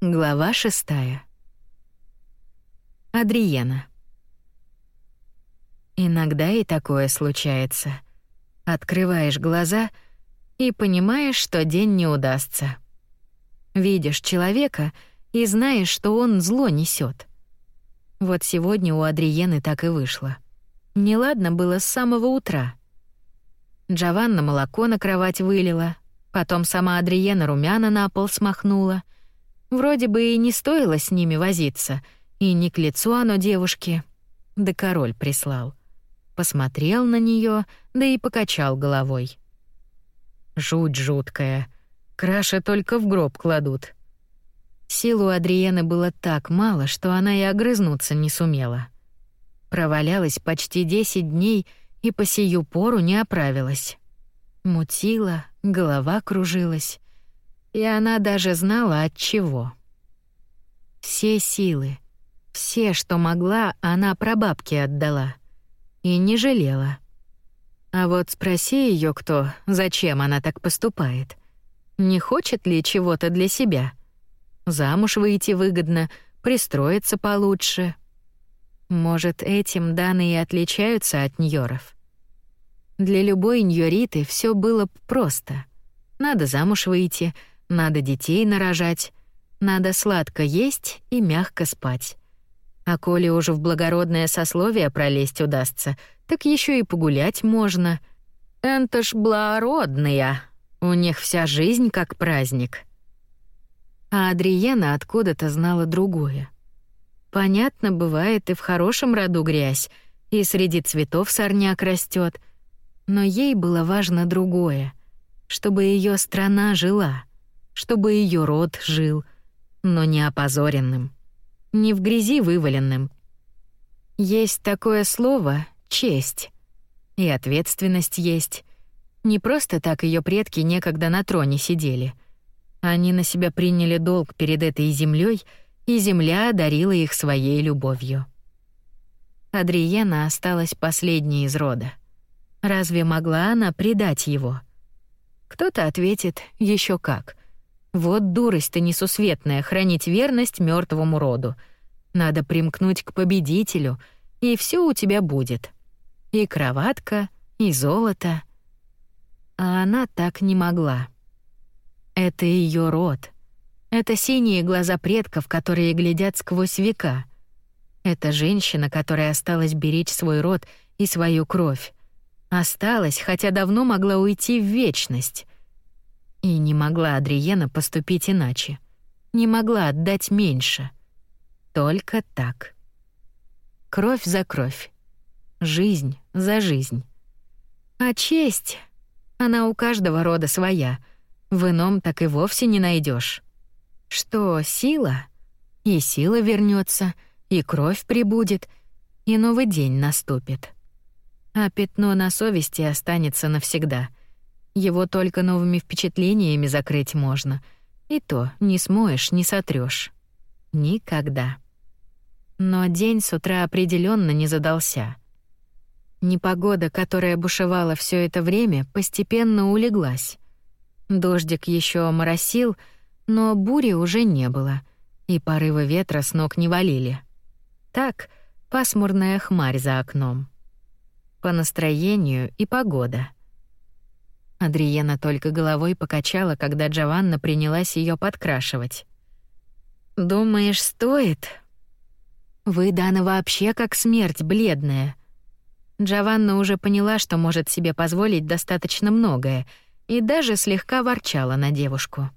Глава шестая. Адриена. Иногда и такое случается. Открываешь глаза и понимаешь, что день не удастся. Видишь человека и знаешь, что он зло несет. Вот сегодня у Адриены так и вышло. Неладно было с самого утра. Джованна молоко на кровать вылила, потом сама Адриена румяна на пол смахнула — Вроде бы и не стоило с ними возиться, и не к лицу оно девушке. Да король прислал. Посмотрел на нее, да и покачал головой. Жуть жуткая. Краши только в гроб кладут. Силу Адриены было так мало, что она и огрызнуться не сумела. Провалялась почти 10 дней и по сию пору не оправилась. Мутила, голова кружилась. И она даже знала от чего. Все силы, все, что могла, она прабабке отдала. И не жалела. А вот спроси ее кто, зачем она так поступает. Не хочет ли чего-то для себя? Замуж выйти выгодно, пристроиться получше. Может, этим данные отличаются от ньоров. Для любой ньориты все было просто. Надо замуж выйти — надо детей нарожать, надо сладко есть и мягко спать. А коли уже в благородное сословие пролезть удастся, так еще и погулять можно. Это ж благородные. У них вся жизнь как праздник. А Адриена откуда-то знала другое. Понятно, бывает и в хорошем роду грязь, и среди цветов сорняк растет, но ей было важно другое, чтобы ее страна жила чтобы ее род жил, но не опозоренным, не в грязи вываленным. Есть такое слово честь. И ответственность есть. Не просто так ее предки некогда на троне сидели. Они на себя приняли долг перед этой землей, и земля одарила их своей любовью. Адриена осталась последней из рода. Разве могла она предать его? Кто-то ответит, еще как. Вот дурость-то несусветная хранить верность мертвому роду. Надо примкнуть к победителю, и все у тебя будет. И кроватка, и золото. А она так не могла. Это ее род. Это синие глаза предков, которые глядят сквозь века. Это женщина, которая осталась беречь свой род и свою кровь. Осталась, хотя давно могла уйти в вечность. И не могла Адриена поступить иначе. Не могла отдать меньше. Только так. Кровь за кровь. Жизнь за жизнь. А честь, она у каждого рода своя. В ином так и вовсе не найдешь. Что сила? И сила вернется, и кровь прибудет, и новый день наступит. А пятно на совести останется навсегда — его только новыми впечатлениями закрыть можно. И то не смоешь, не сотрёшь. Никогда. Но день с утра определенно не задался. Непогода, которая бушевала все это время, постепенно улеглась. Дождик еще моросил, но бури уже не было, и порывы ветра с ног не валили. Так, пасмурная хмарь за окном. По настроению и погода — Адриена только головой покачала, когда Джованна принялась ее подкрашивать. «Думаешь, стоит?» «Вы, Дана, вообще как смерть, бледная». Джованна уже поняла, что может себе позволить достаточно многое, и даже слегка ворчала на девушку.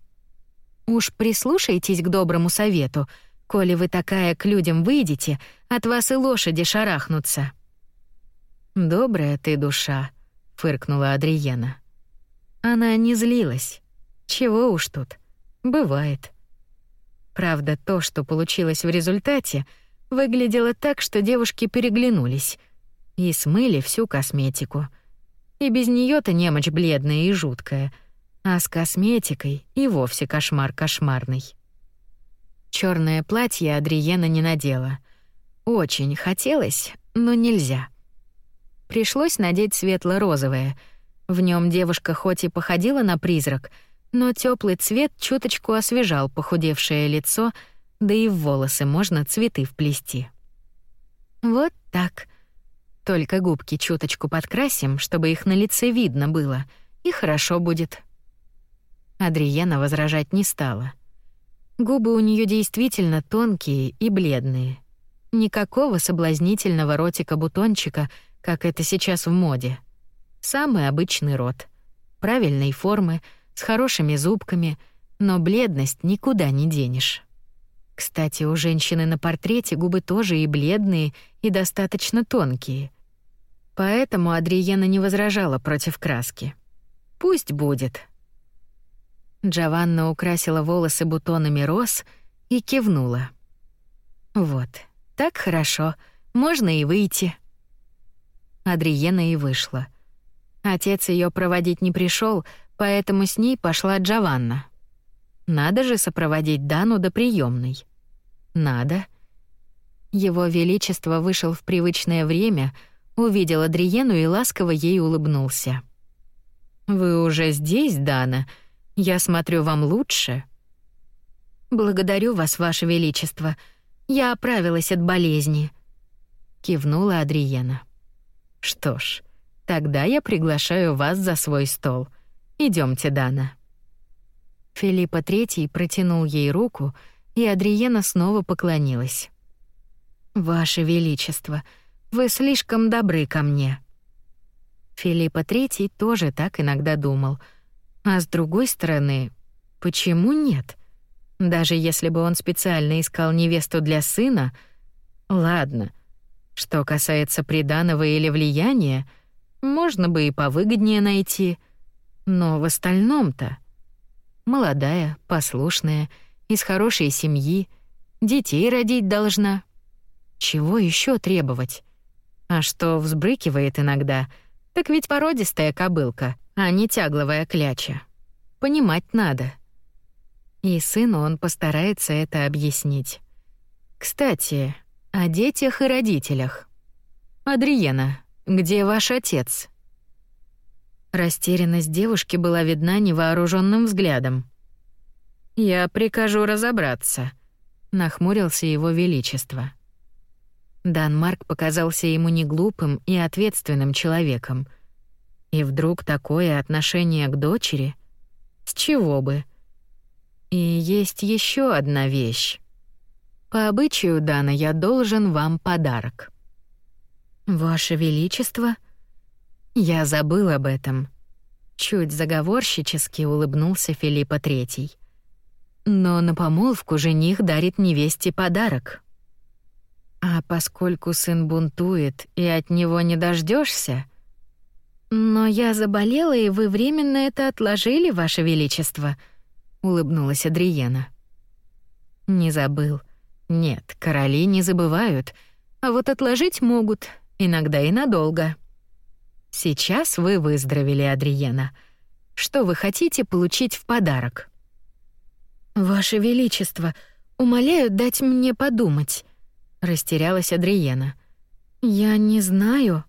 «Уж прислушайтесь к доброму совету. Коли вы такая к людям выйдете, от вас и лошади шарахнутся». «Добрая ты душа», — фыркнула Адриена. Она не злилась. Чего уж тут. Бывает. Правда, то, что получилось в результате, выглядело так, что девушки переглянулись и смыли всю косметику. И без нее то немочь бледная и жуткая, а с косметикой и вовсе кошмар кошмарный. Черное платье Адриена не надела. Очень хотелось, но нельзя. Пришлось надеть светло-розовое — в нем девушка хоть и походила на призрак, но теплый цвет чуточку освежал похудевшее лицо, да и в волосы можно цветы вплести. Вот так. Только губки чуточку подкрасим, чтобы их на лице видно было, и хорошо будет. Адриена возражать не стала. Губы у нее действительно тонкие и бледные. Никакого соблазнительного ротика-бутончика, как это сейчас в моде. Самый обычный рот. Правильной формы, с хорошими зубками, но бледность никуда не денешь. Кстати, у женщины на портрете губы тоже и бледные, и достаточно тонкие. Поэтому Адриена не возражала против краски. Пусть будет. Джованна украсила волосы бутонами роз и кивнула. Вот, так хорошо, можно и выйти. Адриена и вышла. Отец ее проводить не пришел, поэтому с ней пошла Джованна. Надо же сопроводить Дану до приемной. Надо. Его величество вышел в привычное время, увидел Адриену и ласково ей улыбнулся. Вы уже здесь, Дана? Я смотрю, вам лучше. Благодарю вас, ваше величество. Я оправилась от болезни, кивнула Адриена. Что ж, тогда я приглашаю вас за свой стол. Идемте, Дана. Филиппа III протянул ей руку, и Адриена снова поклонилась. Ваше величество, вы слишком добры ко мне. Филиппа III тоже так иногда думал — а с другой стороны, почему нет? Даже если бы он специально искал невесту для сына, ладно. Что касается приданого или влияния, можно бы и повыгоднее найти, но в остальном-то молодая, послушная, из хорошей семьи, детей родить должна. Чего еще требовать? А что взбрыкивает иногда, так ведь породистая кобылка, а не тягловая кляча. Понимать надо. И сыну он постарается это объяснить. Кстати, о детях и родителях. Адриена, где ваш отец? Растерянность девушки была видна невооруженным взглядом. Я прикажу разобраться, нахмурился его величество. Данмарк показался ему не глупым и ответственным человеком — и вдруг такое отношение к дочери? С чего бы? И есть еще одна вещь. По обычаю Дана я должен вам подарок. Ваше величество, я забыл об этом. Чуть заговорщически улыбнулся Филиппа III. Но на помолвку жених дарит невесте подарок. А поскольку сын бунтует и от него не дождешься, «Но я заболела, и вы временно это отложили, Ваше Величество», — улыбнулась Адриена. «Не забыл. Нет, короли не забывают, а вот отложить могут, иногда и надолго. Сейчас вы выздоровели, Адриена. Что вы хотите получить в подарок?» «Ваше Величество, умоляю дать мне подумать», — растерялась Адриена. «Я не знаю»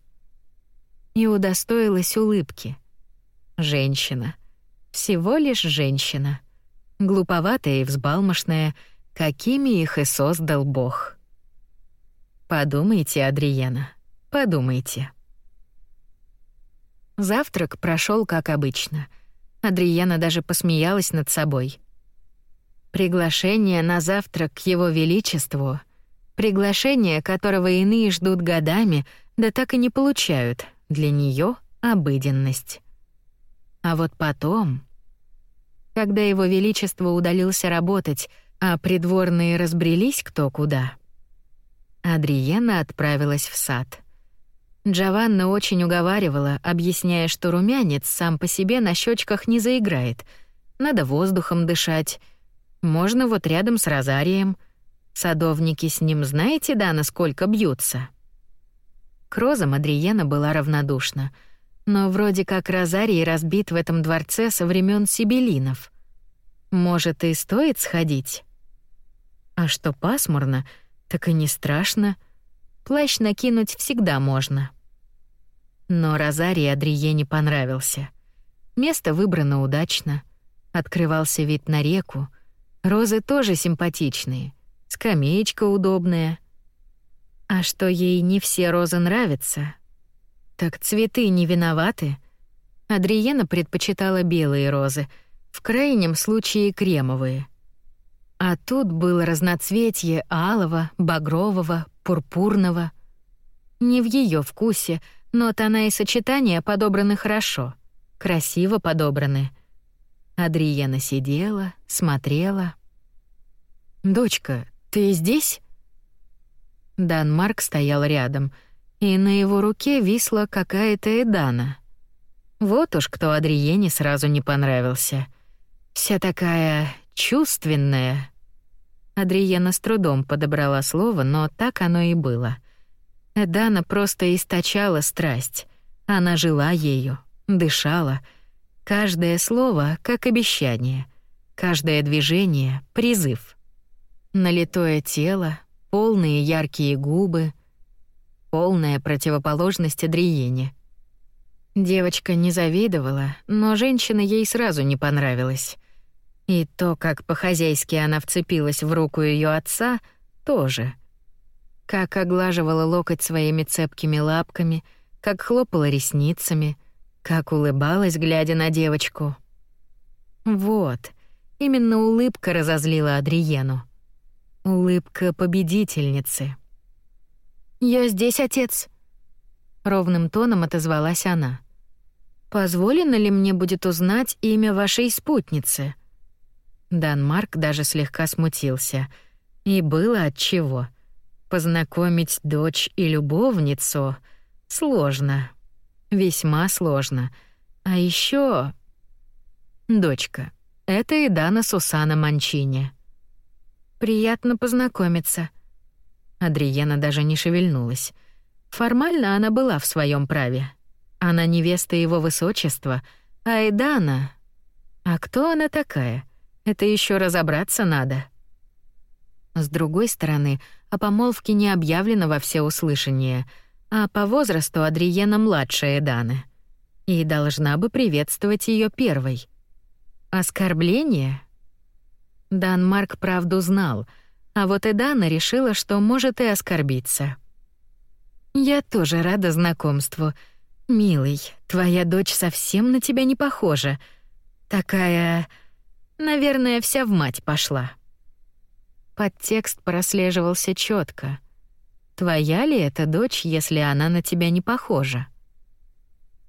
и удостоилась улыбки. Женщина. Всего лишь женщина. Глуповатая и взбалмошная, какими их и создал Бог. Подумайте, Адриена, подумайте. Завтрак прошел как обычно. Адриена даже посмеялась над собой. Приглашение на завтрак к его величеству, приглашение, которого иные ждут годами, да так и не получают, для нее обыденность. А вот потом, когда его величество удалился работать, а придворные разбрелись кто куда, Адриена отправилась в сад. Джованна очень уговаривала, объясняя, что румянец сам по себе на щечках не заиграет. Надо воздухом дышать. Можно вот рядом с розарием. Садовники с ним знаете, да, насколько бьются. К розам Адриена была равнодушна, но вроде как розарий разбит в этом дворце со времен сибелинов. Может, и стоит сходить? А что пасмурно, так и не страшно. Плащ накинуть всегда можно. Но розарий Адриене понравился. Место выбрано удачно. Открывался вид на реку. Розы тоже симпатичные. Скамеечка удобная. А что ей не все розы нравятся? Так цветы не виноваты. Адриена предпочитала белые розы, в крайнем случае кремовые. А тут было разноцветье алого, багрового, пурпурного. Не в ее вкусе, но тона и сочетания подобраны хорошо, красиво подобраны. Адриена сидела, смотрела. «Дочка, ты здесь?» Дан Марк стоял рядом, и на его руке висла какая-то Эдана. Вот уж кто Адриене сразу не понравился. Вся такая чувственная. Адриена с трудом подобрала слово, но так оно и было — Дана просто источала страсть. Она жила ею, дышала. Каждое слово — как обещание. Каждое движение — призыв. Налитое тело, полные яркие губы, полная противоположность Адриене. Девочка не завидовала, но женщина ей сразу не понравилась. И то, как по-хозяйски она вцепилась в руку ее отца, тоже — как оглаживала локоть своими цепкими лапками, как хлопала ресницами, как улыбалась, глядя на девочку. Вот, именно улыбка разозлила Адриену. Улыбка победительницы. «Я здесь, отец», — ровным тоном отозвалась она. «Позволено ли мне будет узнать имя вашей спутницы?» Дан Марк даже слегка смутился. И было от чего — Познакомить дочь и любовницу сложно. Весьма сложно. А еще Дочка, это и Дана Сусана Манчини. Приятно познакомиться. Адриена даже не шевельнулась. Формально она была в своем праве. Она невеста его высочества, а Эдана... А кто она такая? Это еще разобраться надо. С другой стороны, о помолвке не объявлено во всеуслышание, а по возрасту Адриена младшая Эданы. И должна бы приветствовать ее первой. Оскорбление? Дан Марк правду знал, а вот Эдана решила, что может и оскорбиться. «Я тоже рада знакомству. Милый, твоя дочь совсем на тебя не похожа. Такая... Наверное, вся в мать пошла». Подтекст прослеживался четко. Твоя ли это дочь, если она на тебя не похожа?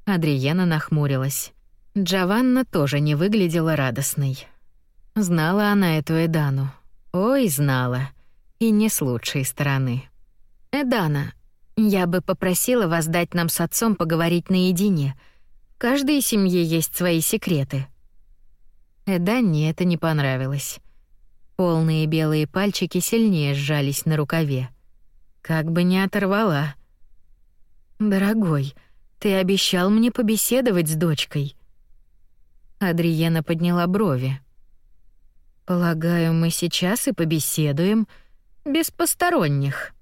Адриена нахмурилась. Джованна тоже не выглядела радостной. Знала она эту Эдану. Ой, знала. И не с лучшей стороны. Эдана, я бы попросила вас дать нам с отцом поговорить наедине. В каждой семье есть свои секреты. Эдане это не понравилось. Полные белые пальчики сильнее сжались на рукаве. Как бы не оторвала. «Дорогой, ты обещал мне побеседовать с дочкой». Адриена подняла брови. «Полагаю, мы сейчас и побеседуем без посторонних».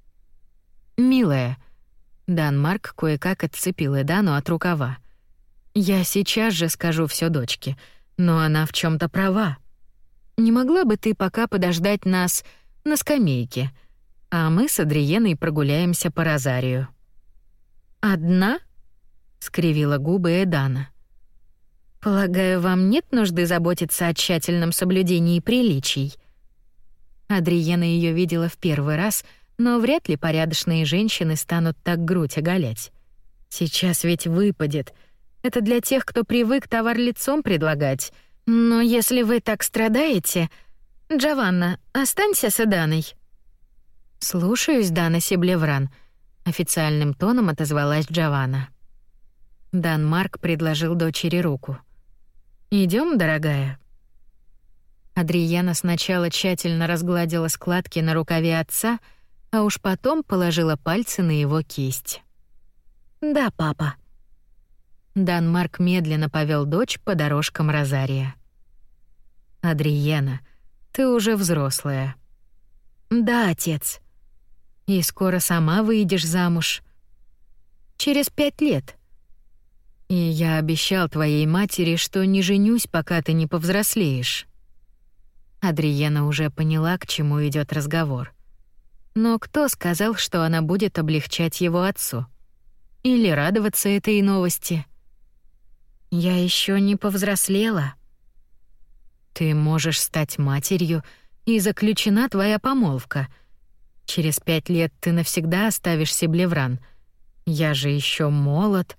«Милая», — Дан Марк кое-как отцепил Эдану от рукава. «Я сейчас же скажу все дочке, но она в чем то права. Не могла бы ты пока подождать нас на скамейке, а мы с Адриеной прогуляемся по Розарию?» «Одна?» — скривила губы Эдана. «Полагаю, вам нет нужды заботиться о тщательном соблюдении приличий?» Адриена ее видела в первый раз, но вряд ли порядочные женщины станут так грудь оголять. Сейчас ведь выпадет. Это для тех, кто привык товар лицом предлагать — но если вы так страдаете, Джованна, останься с Эданой. Слушаюсь, Дана Сиблевран, официальным тоном отозвалась Джованна. Дан Марк предложил дочери руку. Идем, дорогая. Адриена сначала тщательно разгладила складки на рукаве отца, а уж потом положила пальцы на его кисть. «Да, папа», Дан Марк медленно повел дочь по дорожкам Розария. «Адриена, ты уже взрослая». «Да, отец». «И скоро сама выйдешь замуж». «Через пять лет». И я обещал твоей матери, что не женюсь, пока ты не повзрослеешь. Адриена уже поняла, к чему идет разговор. Но кто сказал, что она будет облегчать его отцу? Или радоваться этой новости? Я еще не повзрослела. Ты можешь стать матерью, и заключена твоя помолвка. Через пять лет ты навсегда оставишь Себлевран. Я же еще молод.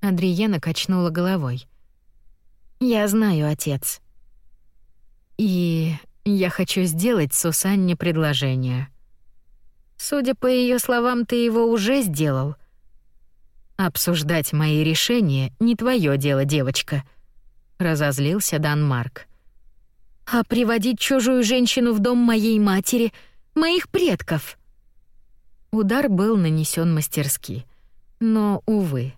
Адриена качнула головой. «Я знаю, отец. И я хочу сделать Сусанне предложение. Судя по ее словам, ты его уже сделал. Обсуждать мои решения не твое дело, девочка», — разозлился Дан Марк. «А приводить чужую женщину в дом моей матери, моих предков?» Удар был нанесен мастерски, но, увы,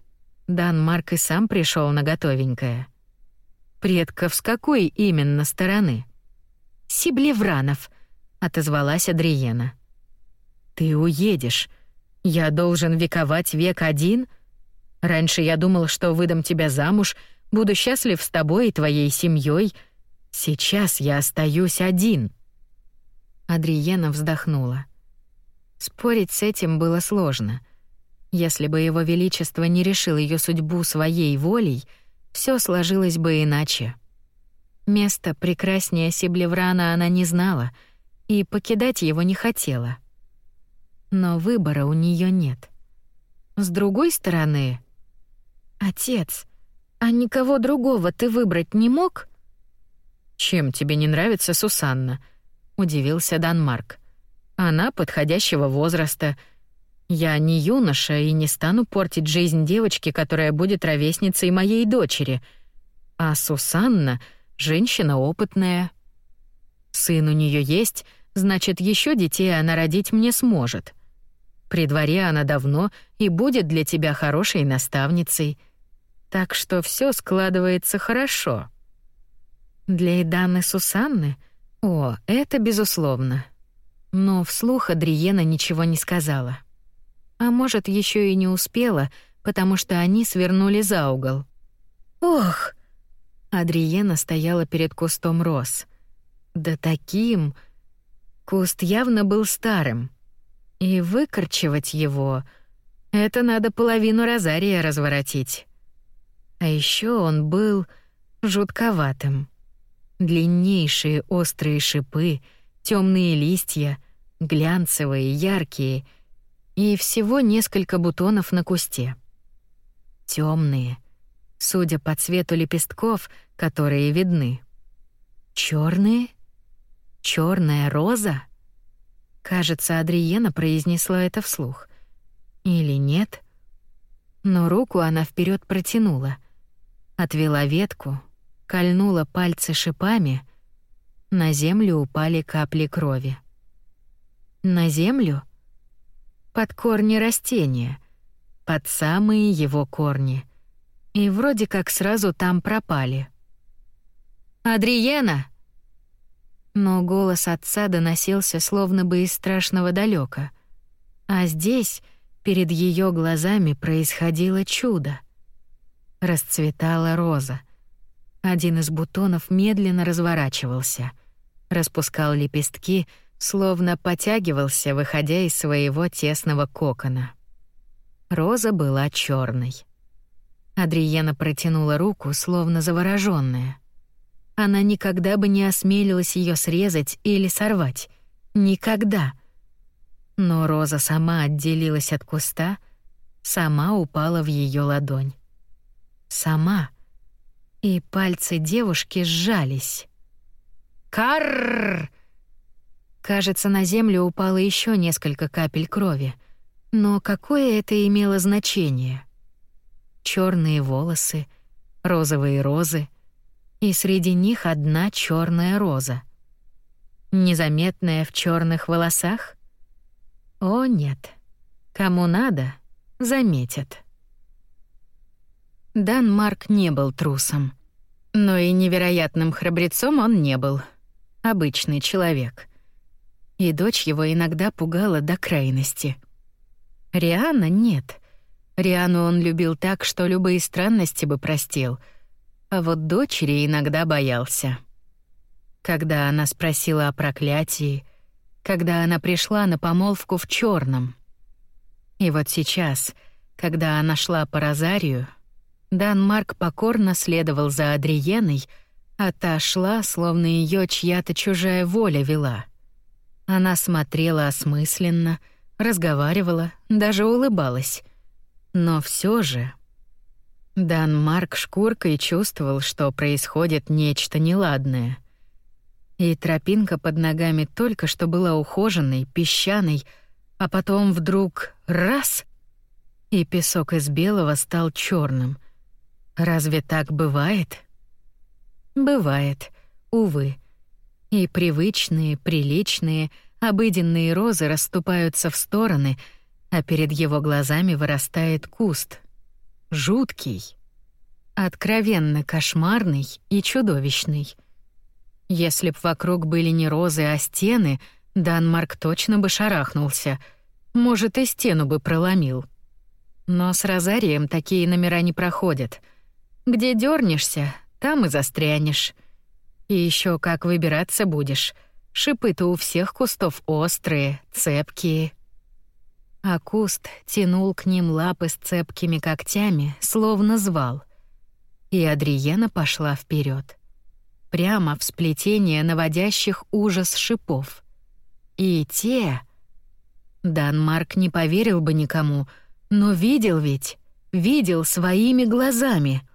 Дан Марк и сам пришел на готовенькое. Предков с какой именно стороны? Сиблевранов, отозвалась Адриена. Ты уедешь. Я должен вековать век один? Раньше я думал, что выдам тебя замуж, буду счастлив с тобой и твоей семьей. Сейчас я остаюсь один. Адриена вздохнула. Спорить с этим было сложно. Если бы его величество не решил ее судьбу своей волей, все сложилось бы иначе. Место прекраснее Сиблеврана она не знала и покидать его не хотела. Но выбора у нее нет. С другой стороны, отец, а никого другого ты выбрать не мог? Чем тебе не нравится Сусанна? удивился Данмарк. Она подходящего возраста, я не юноша и не стану портить жизнь девочки, которая будет ровесницей моей дочери. А Сусанна — женщина опытная. Сын у нее есть, значит, еще детей она родить мне сможет. При дворе она давно и будет для тебя хорошей наставницей. Так что все складывается хорошо. Для Эданы Сусанны? О, это безусловно. Но вслух Адриена ничего не сказала. А может, еще и не успела, потому что они свернули за угол. Ох! Адриена стояла перед кустом роз. Да таким... Куст явно был старым. И выкорчевать его — это надо половину розария разворотить. А еще он был жутковатым. Длиннейшие острые шипы, темные листья, глянцевые, яркие — и всего несколько бутонов на кусте. Темные, судя по цвету лепестков, которые видны. Черные? Черная роза? Кажется, Адриена произнесла это вслух. Или нет? Но руку она вперед протянула, отвела ветку, кольнула пальцы шипами. На землю упали капли крови. На землю под корни растения, под самые его корни. И вроде как сразу там пропали. «Адриена!» Но голос отца доносился словно бы из страшного далека. А здесь, перед ее глазами, происходило чудо. Расцветала роза. Один из бутонов медленно разворачивался, распускал лепестки — словно потягивался, выходя из своего тесного кокона. Роза была черной. Адриена протянула руку, словно заворожённая. Она никогда бы не осмелилась ее срезать или сорвать. Никогда. Но роза сама отделилась от куста, сама упала в ее ладонь. Сама. И пальцы девушки сжались. «Карррр!» Кажется, на землю упало еще несколько капель крови. Но какое это имело значение? Черные волосы, розовые розы, и среди них одна черная роза. Незаметная в черных волосах? О, нет. Кому надо, заметят. Дан Марк не был трусом. Но и невероятным храбрецом он не был. Обычный человек и дочь его иногда пугала до крайности. Риана нет. Риану он любил так, что любые странности бы простил, а вот дочери иногда боялся. Когда она спросила о проклятии, когда она пришла на помолвку в черном. И вот сейчас, когда она шла по розарию, Дан Марк покорно следовал за Адриеной, а та шла, словно ее чья-то чужая воля вела. Она смотрела осмысленно, разговаривала, даже улыбалась. Но все же... Дан Марк шкуркой чувствовал, что происходит нечто неладное. И тропинка под ногами только что была ухоженной, песчаной, а потом вдруг раз — и песок из белого стал черным. Разве так бывает? Бывает, увы. И привычные, приличные, обыденные розы расступаются в стороны, а перед его глазами вырастает куст. Жуткий. Откровенно кошмарный и чудовищный. Если б вокруг были не розы, а стены, Данмарк точно бы шарахнулся. Может, и стену бы проломил. Но с Розарием такие номера не проходят. Где дернешься, там и застрянешь. И еще как выбираться будешь. Шипы-то у всех кустов острые, цепкие. А куст тянул к ним лапы с цепкими когтями, словно звал. И Адриена пошла вперед, Прямо в сплетение наводящих ужас шипов. И те... Данмарк не поверил бы никому, но видел ведь, видел своими глазами.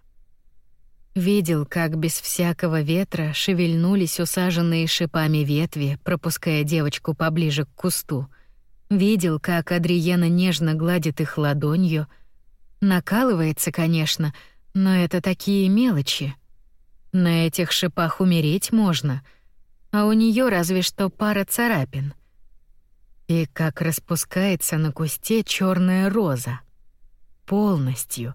Видел, как без всякого ветра шевельнулись усаженные шипами ветви, пропуская девочку поближе к кусту. Видел, как Адриена нежно гладит их ладонью. Накалывается, конечно, но это такие мелочи. На этих шипах умереть можно, а у нее разве что пара царапин. И как распускается на кусте черная роза. Полностью,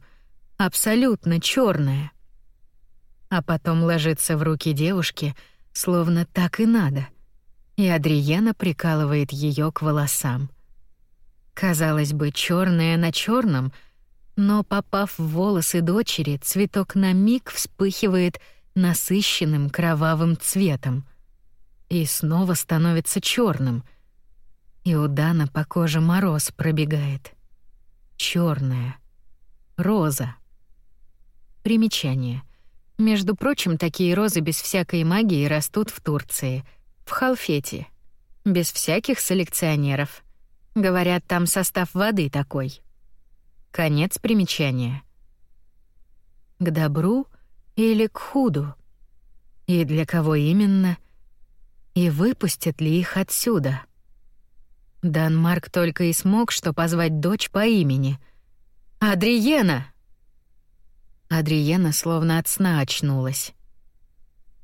абсолютно черная а потом ложится в руки девушки, словно так и надо. И Адриена прикалывает ее к волосам. Казалось бы, черное на черном, но попав в волосы дочери, цветок на миг вспыхивает насыщенным кровавым цветом и снова становится черным. И у Дана по коже мороз пробегает. Черная роза. Примечание. Между прочим, такие розы без всякой магии растут в Турции, в Халфете, без всяких селекционеров. Говорят, там состав воды такой. Конец примечания. К добру или к худу? И для кого именно? И выпустят ли их отсюда? Данмарк только и смог что позвать дочь по имени. «Адриена!» Адриена словно от сна очнулась.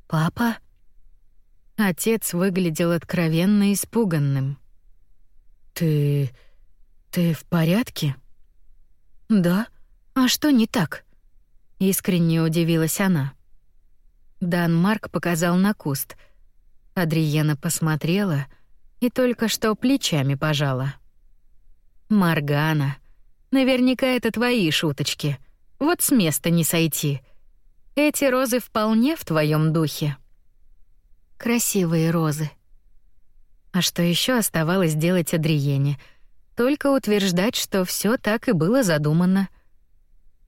«Папа?» Отец выглядел откровенно испуганным. «Ты... ты в порядке?» «Да. А что не так?» Искренне удивилась она. Дан Марк показал на куст. Адриена посмотрела и только что плечами пожала. «Маргана, наверняка это твои шуточки», вот с места не сойти. Эти розы вполне в твоем духе. Красивые розы. А что еще оставалось делать Адриене? Только утверждать, что все так и было задумано.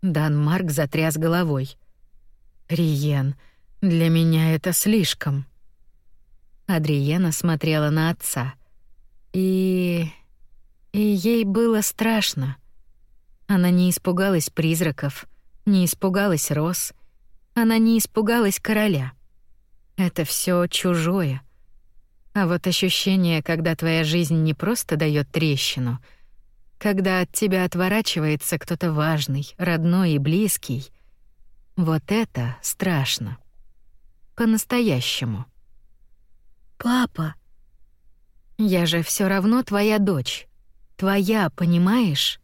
Дан Марк затряс головой. Риен, для меня это слишком. Адриена смотрела на отца. И и ей было страшно. Она не испугалась призраков, не испугалась роз, она не испугалась короля. Это все чужое. А вот ощущение, когда твоя жизнь не просто дает трещину, когда от тебя отворачивается кто-то важный, родной и близкий, вот это страшно. По-настоящему. Папа, я же все равно твоя дочь. Твоя, понимаешь?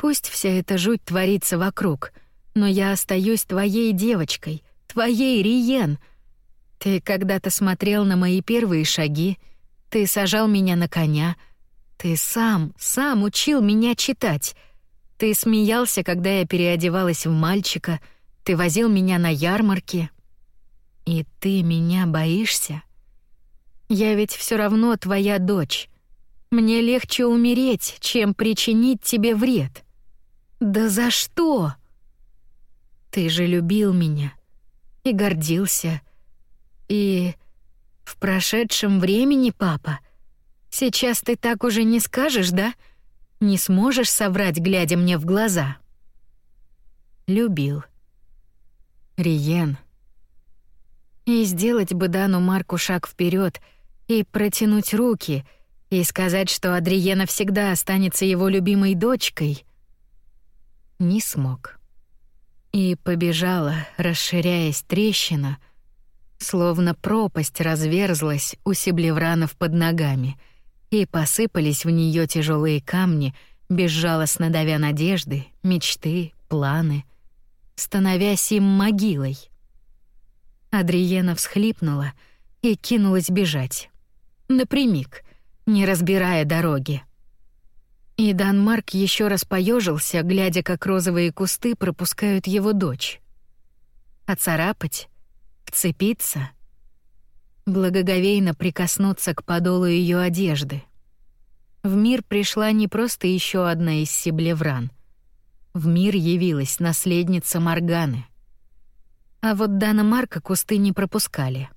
Пусть вся эта жуть творится вокруг, но я остаюсь твоей девочкой, твоей Риен. Ты когда-то смотрел на мои первые шаги, ты сажал меня на коня, ты сам, сам учил меня читать. Ты смеялся, когда я переодевалась в мальчика, ты возил меня на ярмарки. И ты меня боишься? Я ведь все равно твоя дочь. Мне легче умереть, чем причинить тебе вред. Да за что? Ты же любил меня и гордился. И в прошедшем времени, папа, сейчас ты так уже не скажешь, да? Не сможешь соврать, глядя мне в глаза. Любил. Риен. И сделать бы Дану Марку шаг вперед и протянуть руки и сказать, что Адриена всегда останется его любимой дочкой. Не смог. И побежала, расширяясь трещина, словно пропасть разверзлась у Себлевранов под ногами, и посыпались в нее тяжелые камни, безжалостно давя надежды, мечты, планы, становясь им могилой. Адриена всхлипнула и кинулась бежать. Напрямик, не разбирая дороги. И Данмарк еще раз поежился, глядя, как розовые кусты пропускают его дочь. Оцарапать, вцепиться, благоговейно прикоснуться к подолу ее одежды. В мир пришла не просто еще одна из Сиблевран. В мир явилась наследница Морганы. А вот Дана Марка кусты не пропускали.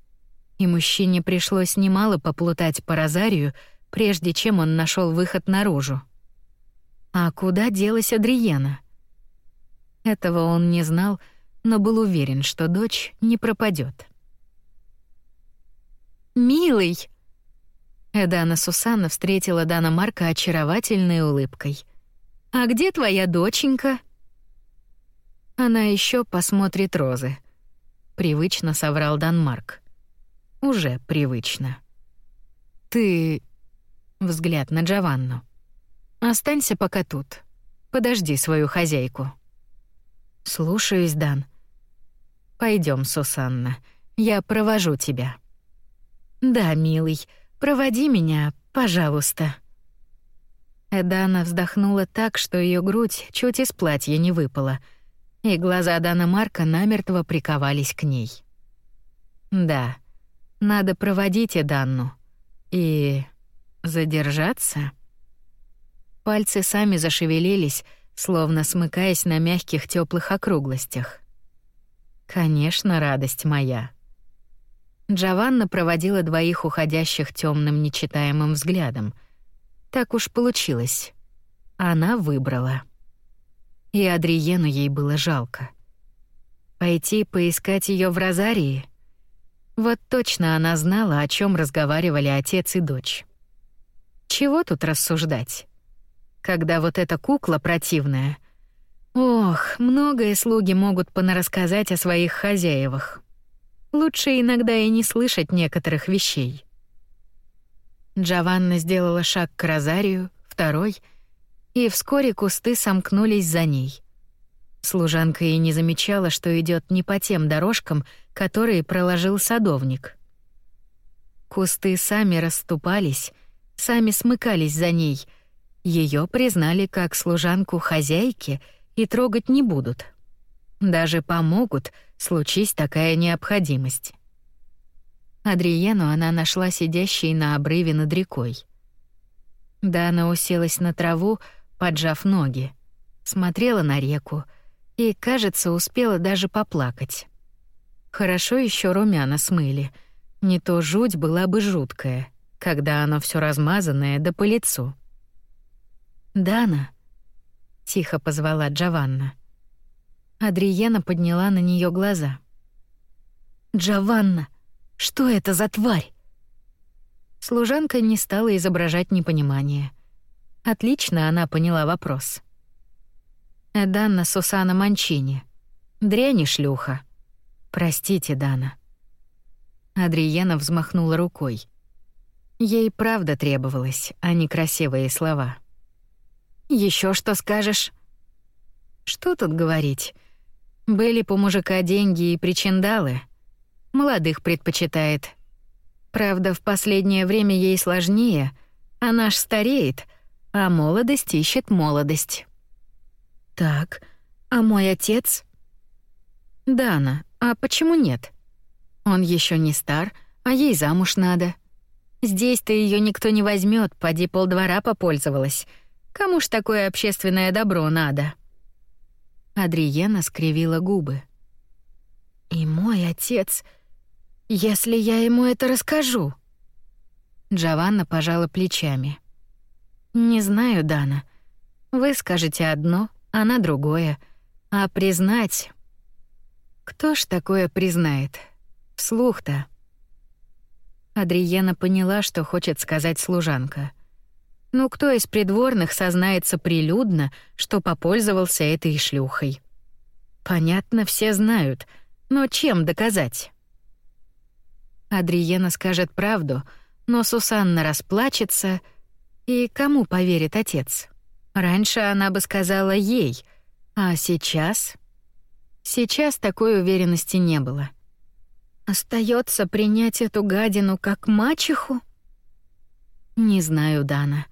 И мужчине пришлось немало поплутать по розарию, прежде чем он нашел выход наружу. А куда делась Адриена? Этого он не знал, но был уверен, что дочь не пропадет. «Милый!» Эдана Сусанна встретила Дана Марка очаровательной улыбкой. «А где твоя доченька?» «Она еще посмотрит розы», — привычно соврал Дан Марк. «Уже привычно». «Ты...» — взгляд на Джованну. Останься пока тут. Подожди свою хозяйку. Слушаюсь, Дан. Пойдем, Сусанна. Я провожу тебя. Да, милый, проводи меня, пожалуйста. Эдана вздохнула так, что ее грудь чуть из платья не выпала, и глаза Дана Марка намертво приковались к ней. Да, надо проводить Эданну. И задержаться? Пальцы сами зашевелились, словно смыкаясь на мягких теплых округлостях. Конечно, радость моя. Джованна проводила двоих уходящих темным нечитаемым взглядом. Так уж получилось. Она выбрала. И Адриену ей было жалко. Пойти поискать ее в Розарии? Вот точно она знала, о чем разговаривали отец и дочь. Чего тут рассуждать? Когда вот эта кукла противная. Ох, многое слуги могут понарассказать о своих хозяевах. Лучше иногда и не слышать некоторых вещей. Джованна сделала шаг к розарию, второй, и вскоре кусты сомкнулись за ней. Служанка и не замечала, что идет не по тем дорожкам, которые проложил садовник. Кусты сами расступались, сами смыкались за ней — ее признали как служанку хозяйки и трогать не будут. Даже помогут, случись такая необходимость. Адриену она нашла сидящей на обрыве над рекой. Да она уселась на траву, поджав ноги, смотрела на реку и, кажется, успела даже поплакать. Хорошо еще румяна смыли, не то жуть была бы жуткая, когда оно все размазанное да по лицу. «Дана», — тихо позвала Джованна. Адриена подняла на нее глаза. «Джованна, что это за тварь?» Служанка не стала изображать непонимание. Отлично она поняла вопрос. «Данна Сусана Манчини. Дрянь шлюха. Простите, Дана». Адриена взмахнула рукой. Ей правда требовалось, а не красивые слова. Еще что скажешь? Что тут говорить? Были по мужика деньги и причиндалы. Молодых предпочитает. Правда, в последнее время ей сложнее, а наш стареет, а молодость ищет молодость. Так, а мой отец? Дана, а почему нет? Он еще не стар, а ей замуж надо. Здесь-то ее никто не возьмет, поди полдвора попользовалась. Кому ж такое общественное добро надо? Адриена скривила губы. И мой отец, если я ему это расскажу. Джованна пожала плечами. Не знаю, Дана. Вы скажете одно, она другое, а признать Кто ж такое признает? Вслух-то. Адриена поняла, что хочет сказать служанка. Ну кто из придворных сознается прилюдно, что попользовался этой шлюхой? Понятно, все знают, но чем доказать? Адриена скажет правду, но Сусанна расплачется, и кому поверит отец? Раньше она бы сказала ей, а сейчас... Сейчас такой уверенности не было. Остается принять эту гадину как мачеху? Не знаю, Дана.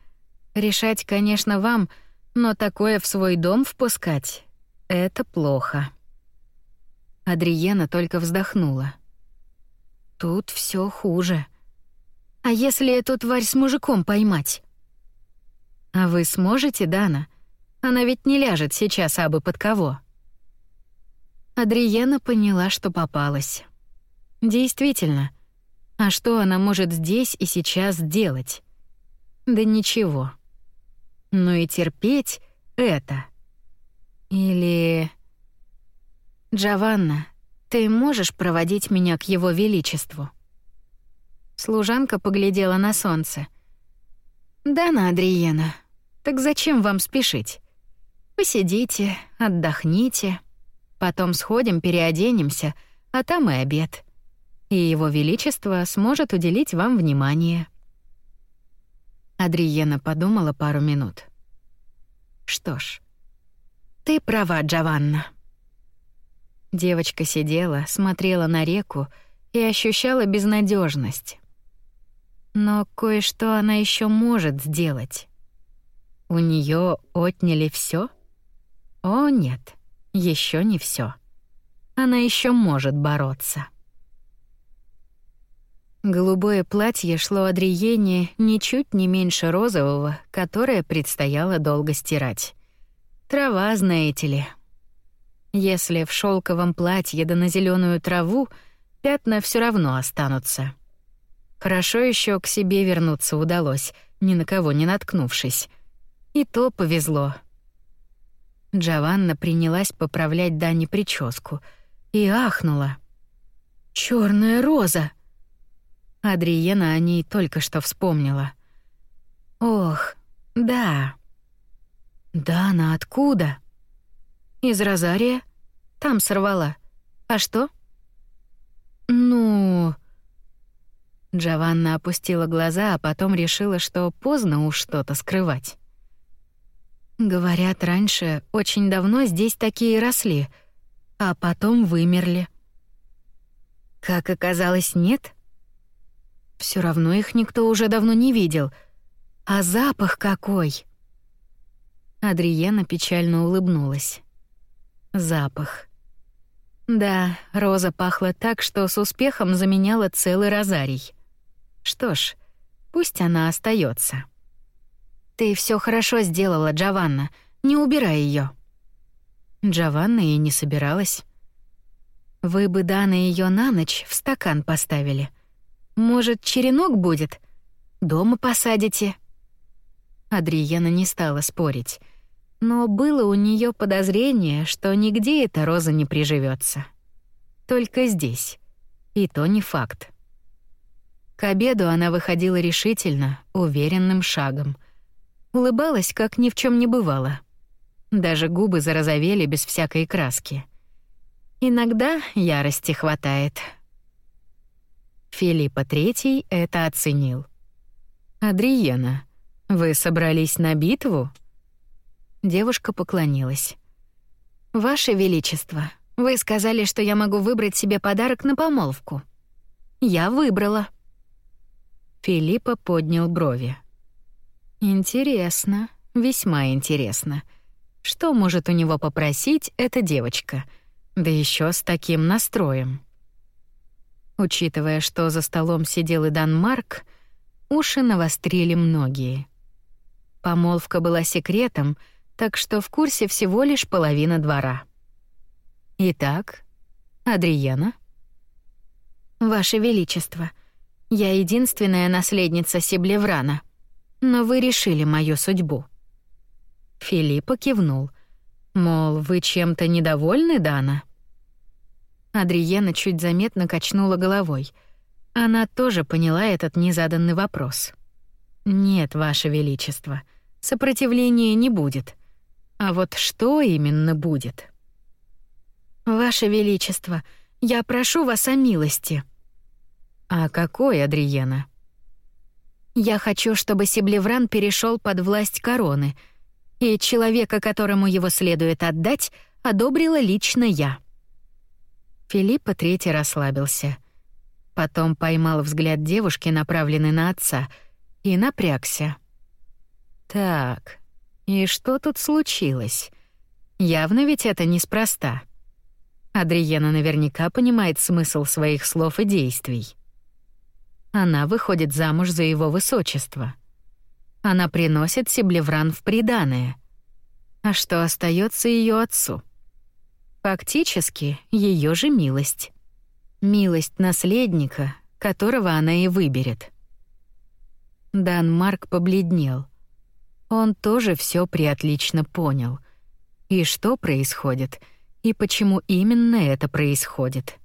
Решать, конечно, вам, но такое в свой дом впускать — это плохо. Адриена только вздохнула. Тут все хуже. А если эту тварь с мужиком поймать? А вы сможете, Дана? Она ведь не ляжет сейчас абы под кого. Адриена поняла, что попалась. Действительно. А что она может здесь и сейчас делать? Да ничего. Но и терпеть это. Или... Джованна, ты можешь проводить меня к его величеству? Служанка поглядела на солнце. Да, на Адриена. Так зачем вам спешить? Посидите, отдохните, потом сходим, переоденемся, а там и обед и Его Величество сможет уделить вам внимание». Адриена подумала пару минут. «Что ж, ты права, Джованна». Девочка сидела, смотрела на реку и ощущала безнадежность. Но кое-что она еще может сделать. У нее отняли все? О, нет, еще не все. Она еще может бороться. Голубое платье шло Адриене ничуть не меньше розового, которое предстояло долго стирать. Трава, знаете ли. Если в шелковом платье да на зеленую траву, пятна все равно останутся. Хорошо еще к себе вернуться удалось, ни на кого не наткнувшись. И то повезло. Джованна принялась поправлять Дани прическу и ахнула. Черная роза!» Адриена о ней только что вспомнила. Ох, да. Да, она откуда? Из Розария? Там сорвала. А что? Ну... Джованна опустила глаза, а потом решила, что поздно уж что-то скрывать. Говорят, раньше очень давно здесь такие росли, а потом вымерли. Как оказалось, нет — все равно их никто уже давно не видел. А запах какой! Адриена печально улыбнулась. Запах. Да, роза пахла так, что с успехом заменяла целый розарий. Что ж, пусть она остается. Ты все хорошо сделала, Джованна. Не убирай ее. Джованна и не собиралась. Вы бы Дана ее на ночь в стакан поставили — может, черенок будет? Дома посадите?» Адриена не стала спорить, но было у нее подозрение, что нигде эта роза не приживется. Только здесь. И то не факт. К обеду она выходила решительно, уверенным шагом. Улыбалась, как ни в чем не бывало. Даже губы зарозовели без всякой краски. Иногда ярости хватает — Филиппа III это оценил. «Адриена, вы собрались на битву?» Девушка поклонилась. «Ваше Величество, вы сказали, что я могу выбрать себе подарок на помолвку. Я выбрала». Филиппа поднял брови. «Интересно, весьма интересно. Что может у него попросить эта девочка? Да еще с таким настроем. Учитывая, что за столом сидел и Данмарк, уши навострили многие. Помолвка была секретом, так что в курсе всего лишь половина двора. Итак, Адриена. Ваше величество, я единственная наследница Сиблеврана, но вы решили мою судьбу. Филиппа кивнул. Мол, вы чем-то недовольны, Дана? Адриена чуть заметно качнула головой. Она тоже поняла этот незаданный вопрос. Нет, ваше величество, сопротивления не будет. А вот что именно будет? Ваше величество, я прошу вас о милости. А какой, Адриена? Я хочу, чтобы Сиблевран перешел под власть короны, и человека, которому его следует отдать, одобрила лично я. Филиппа третий расслабился. Потом поймал взгляд девушки, направленный на отца, и напрягся. Так, и что тут случилось? Явно ведь это неспроста. Адриена наверняка понимает смысл своих слов и действий. Она выходит замуж за его высочество. Она приносит Сиблевран в приданое. А что остается ее отцу? Фактически, ее же милость. Милость наследника, которого она и выберет. Дан Марк побледнел. Он тоже все приотлично понял. И что происходит, и почему именно это происходит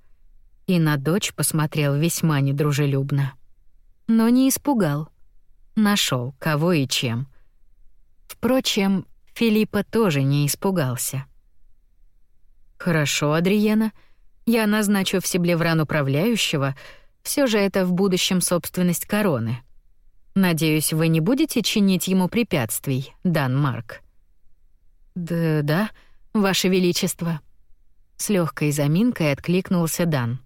и на дочь посмотрел весьма недружелюбно. Но не испугал. Нашел кого и чем. Впрочем, Филиппа тоже не испугался. «Хорошо, Адриена. Я назначу в Сиблевран управляющего. Все же это в будущем собственность короны. Надеюсь, вы не будете чинить ему препятствий, Дан Марк». «Да-да, Ваше Величество». С легкой заминкой откликнулся Дан.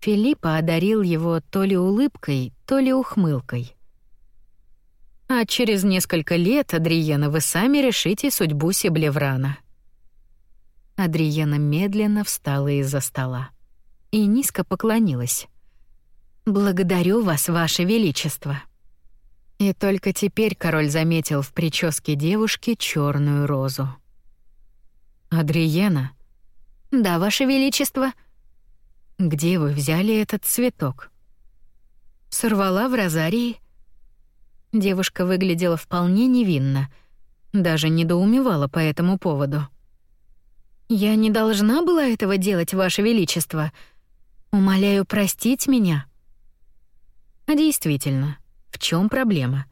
Филиппа одарил его то ли улыбкой, то ли ухмылкой. А через несколько лет, Адриена, вы сами решите судьбу Себлеврана. Адриена медленно встала из-за стола и низко поклонилась. Благодарю вас, ваше величество. И только теперь король заметил в прическе девушки черную розу. Адриена. Да, ваше величество. Где вы взяли этот цветок? Сорвала в розарии. Девушка выглядела вполне невинно, даже недоумевала по этому поводу. Я не должна была этого делать, ваше величество. Умоляю простить меня. А действительно, в чем проблема?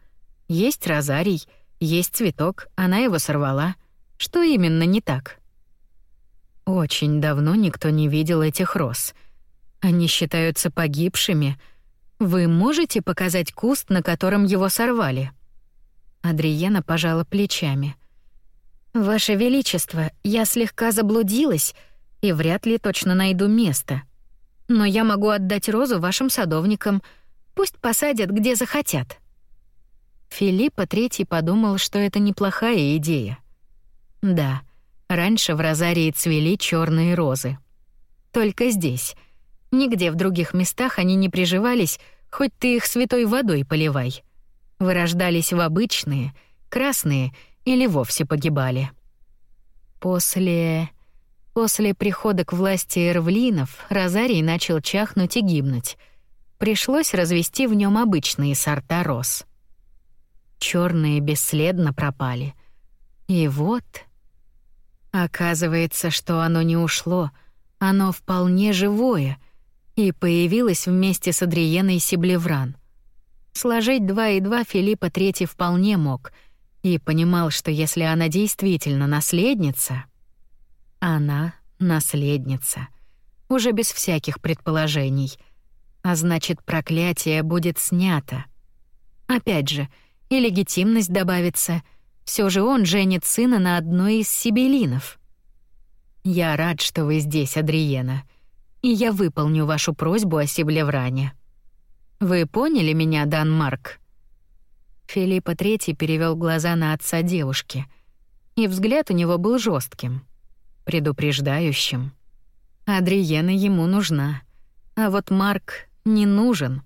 Есть розарий, есть цветок, она его сорвала. Что именно не так? Очень давно никто не видел этих роз — они считаются погибшими. Вы можете показать куст, на котором его сорвали?» Адриена пожала плечами. «Ваше Величество, я слегка заблудилась и вряд ли точно найду место. Но я могу отдать розу вашим садовникам. Пусть посадят, где захотят». Филиппа Третий подумал, что это неплохая идея. Да, раньше в Розарии цвели черные розы. Только здесь — Нигде в других местах они не приживались, хоть ты их святой водой поливай. Вырождались в обычные, красные или вовсе погибали. После... После прихода к власти эрвлинов Розарий начал чахнуть и гибнуть. Пришлось развести в нем обычные сорта роз. Черные бесследно пропали. И вот... Оказывается, что оно не ушло, оно вполне живое — и появилась вместе с Адриеной Сиблевран. Сложить два и два Филиппа Третий вполне мог и понимал, что если она действительно наследница, она наследница, уже без всяких предположений, а значит, проклятие будет снято. Опять же, и легитимность добавится. Все же он женит сына на одной из сибелинов. Я рад, что вы здесь, Адриена и я выполню вашу просьбу о Сиблевране. Вы поняли меня, Дан Марк?» Филиппа Третий перевел глаза на отца девушки. и взгляд у него был жестким, предупреждающим. Адриена ему нужна, а вот Марк не нужен.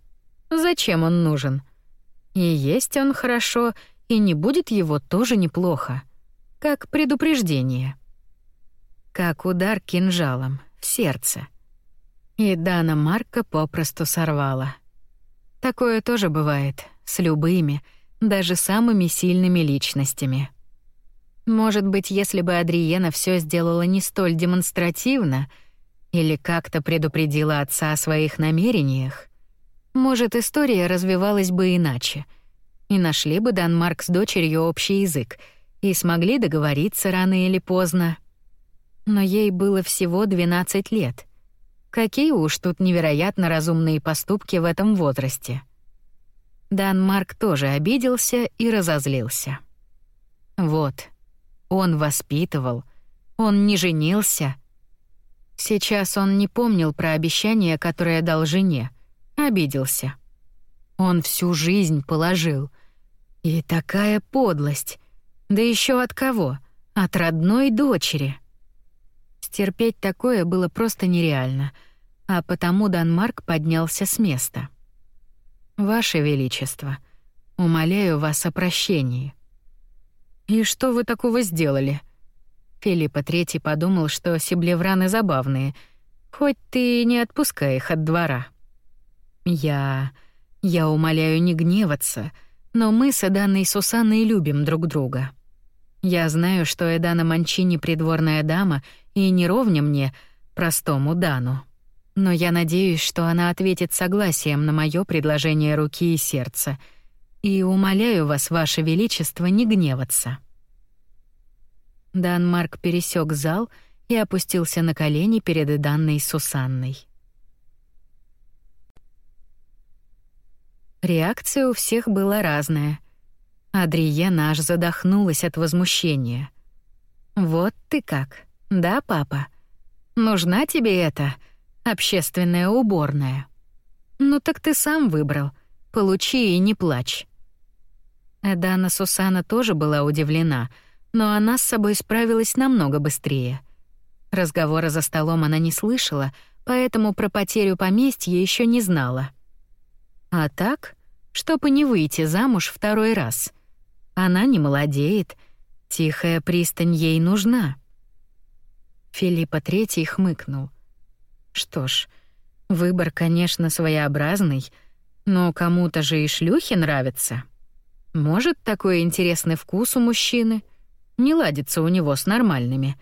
Зачем он нужен? И есть он хорошо, и не будет его тоже неплохо, как предупреждение. Как удар кинжалом в сердце. И Дана Марка попросту сорвала. Такое тоже бывает с любыми, даже самыми сильными личностями. Может быть, если бы Адриена все сделала не столь демонстративно или как-то предупредила отца о своих намерениях, может, история развивалась бы иначе, и нашли бы Данмарк с дочерью общий язык и смогли договориться рано или поздно. Но ей было всего 12 лет. Какие уж тут невероятно разумные поступки в этом возрасте. Данмарк тоже обиделся и разозлился. Вот, он воспитывал, он не женился. Сейчас он не помнил про обещание, которое дал жене — Обиделся. Он всю жизнь положил. И такая подлость. Да еще от кого? От родной дочери. Стерпеть такое было просто нереально, а потому Данмарк поднялся с места. «Ваше Величество, умоляю вас о прощении». «И что вы такого сделали?» Филиппа Третий подумал, что сиблевраны забавные, хоть ты не отпускай их от двора. Я... я умоляю не гневаться, но мы с Эданной Сусанной любим друг друга. Я знаю, что Эдана Манчини придворная дама и не ровня мне, простому Дану. Но я надеюсь, что она ответит согласием на мое предложение руки и сердца. И умоляю вас, ваше величество, не гневаться. Дан Марк пересек зал и опустился на колени перед Эданной Сусанной. Реакция у всех была разная. Адриена аж задохнулась от возмущения. «Вот ты как, да, папа? Нужна тебе эта общественная уборная? Ну так ты сам выбрал. Получи и не плачь». Эдана Сусана тоже была удивлена, но она с собой справилась намного быстрее. Разговора за столом она не слышала, поэтому про потерю поместья еще не знала. А так, чтобы не выйти замуж второй раз. Она не молодеет, тихая пристань ей нужна. Филиппа Третий хмыкнул. Что ж, выбор, конечно, своеобразный, но кому-то же и шлюхи нравятся. Может, такой интересный вкус у мужчины не ладится у него с нормальными.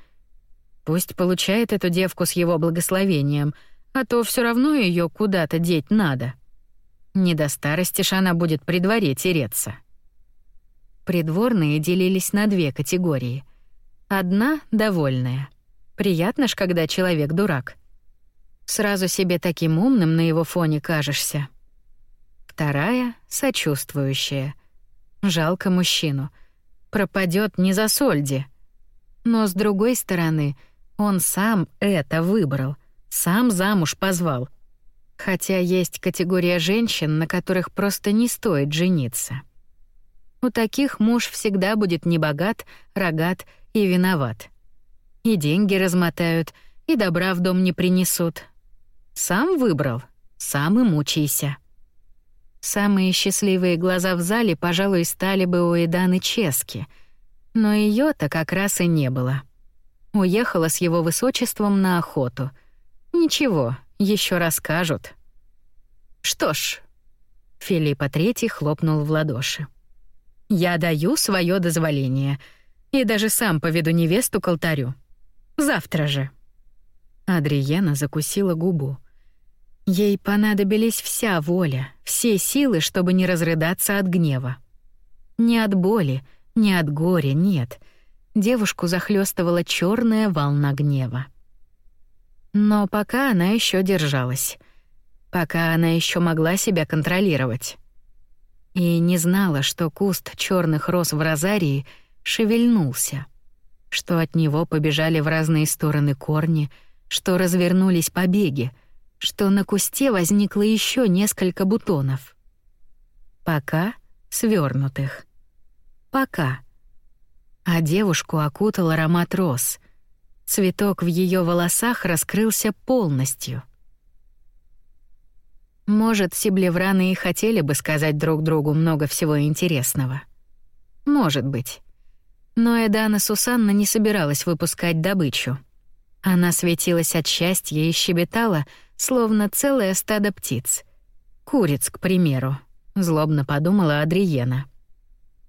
Пусть получает эту девку с его благословением, а то все равно ее куда-то деть надо. Не до старости ж она будет при дворе тереться. Придворные делились на две категории. Одна — довольная. Приятно ж, когда человек дурак. Сразу себе таким умным на его фоне кажешься. Вторая — сочувствующая. Жалко мужчину. Пропадет не за сольди. Но с другой стороны, он сам это выбрал, сам замуж позвал — Хотя есть категория женщин, на которых просто не стоит жениться. У таких муж всегда будет небогат, рогат и виноват. И деньги размотают, и добра в дом не принесут. Сам выбрал, сам и мучайся. Самые счастливые глаза в зале, пожалуй, стали бы у Эданы Чески, но ее то как раз и не было. Уехала с его высочеством на охоту. Ничего, еще расскажут. Что ж, Филиппа Третий хлопнул в ладоши. Я даю свое дозволение и даже сам поведу невесту к алтарю. Завтра же. Адриена закусила губу. Ей понадобились вся воля, все силы, чтобы не разрыдаться от гнева. Не от боли, не от горя, нет. Девушку захлестывала черная волна гнева. Но пока она еще держалась, пока она еще могла себя контролировать. И не знала, что куст черных роз в розарии шевельнулся, что от него побежали в разные стороны корни, что развернулись побеги, что на кусте возникло еще несколько бутонов. Пока свернутых. Пока. а девушку окутал аромат роз. Цветок в ее волосах раскрылся полностью. Может, сиблевраны и хотели бы сказать друг другу много всего интересного. Может быть. Но Эдана Сусанна не собиралась выпускать добычу. Она светилась от счастья и щебетала, словно целое стадо птиц. Куриц, к примеру, злобно подумала Адриена.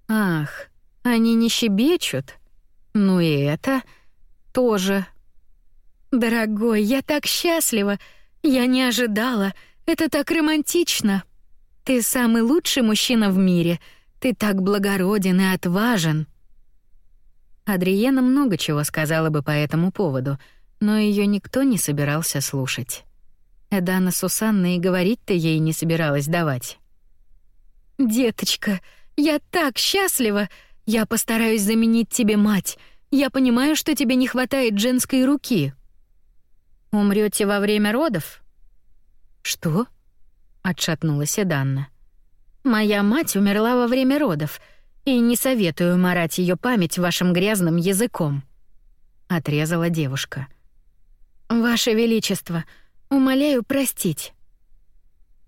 Ах, они не щебечут. Ну и это тоже. Дорогой, я так счастлива. Я не ожидала. Это так романтично. Ты самый лучший мужчина в мире. Ты так благороден и отважен. Адриена много чего сказала бы по этому поводу, но ее никто не собирался слушать. Эдана Сусанна и говорить-то ей не собиралась давать. «Деточка, я так счастлива! Я постараюсь заменить тебе мать. Я понимаю, что тебе не хватает женской руки». Умрете во время родов?» «Что?» — отшатнулась Эданна. «Моя мать умерла во время родов, и не советую марать ее память вашим грязным языком», — отрезала девушка. «Ваше Величество, умоляю простить».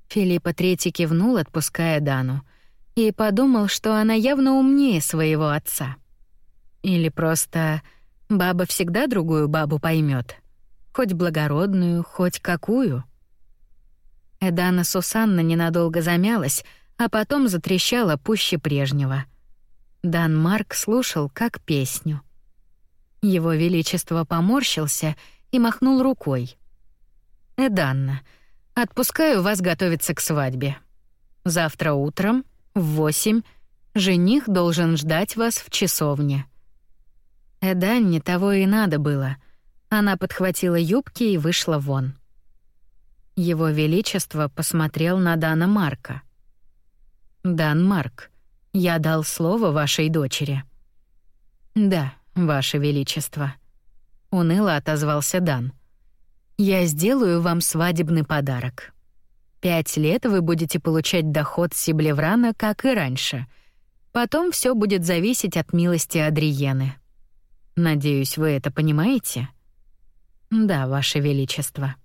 Филиппа Третий кивнул, отпуская Дану, и подумал, что она явно умнее своего отца. Или просто баба всегда другую бабу поймет, хоть благородную, хоть какую. Эдана Сусанна ненадолго замялась, а потом затрещала пуще прежнего. Дан Марк слушал как песню. Его величество поморщился и махнул рукой. «Эданна, отпускаю вас готовиться к свадьбе. Завтра утром в восемь жених должен ждать вас в часовне». Эданне того и надо было. Она подхватила юбки и вышла вон. Его Величество посмотрел на Дана Марка. «Дан Марк, я дал слово вашей дочери». «Да, ваше Величество», — уныло отозвался Дан. «Я сделаю вам свадебный подарок. Пять лет вы будете получать доход Сиблеврана, как и раньше. Потом все будет зависеть от милости Адриены. Надеюсь, вы это понимаете?» «Да, ваше Величество».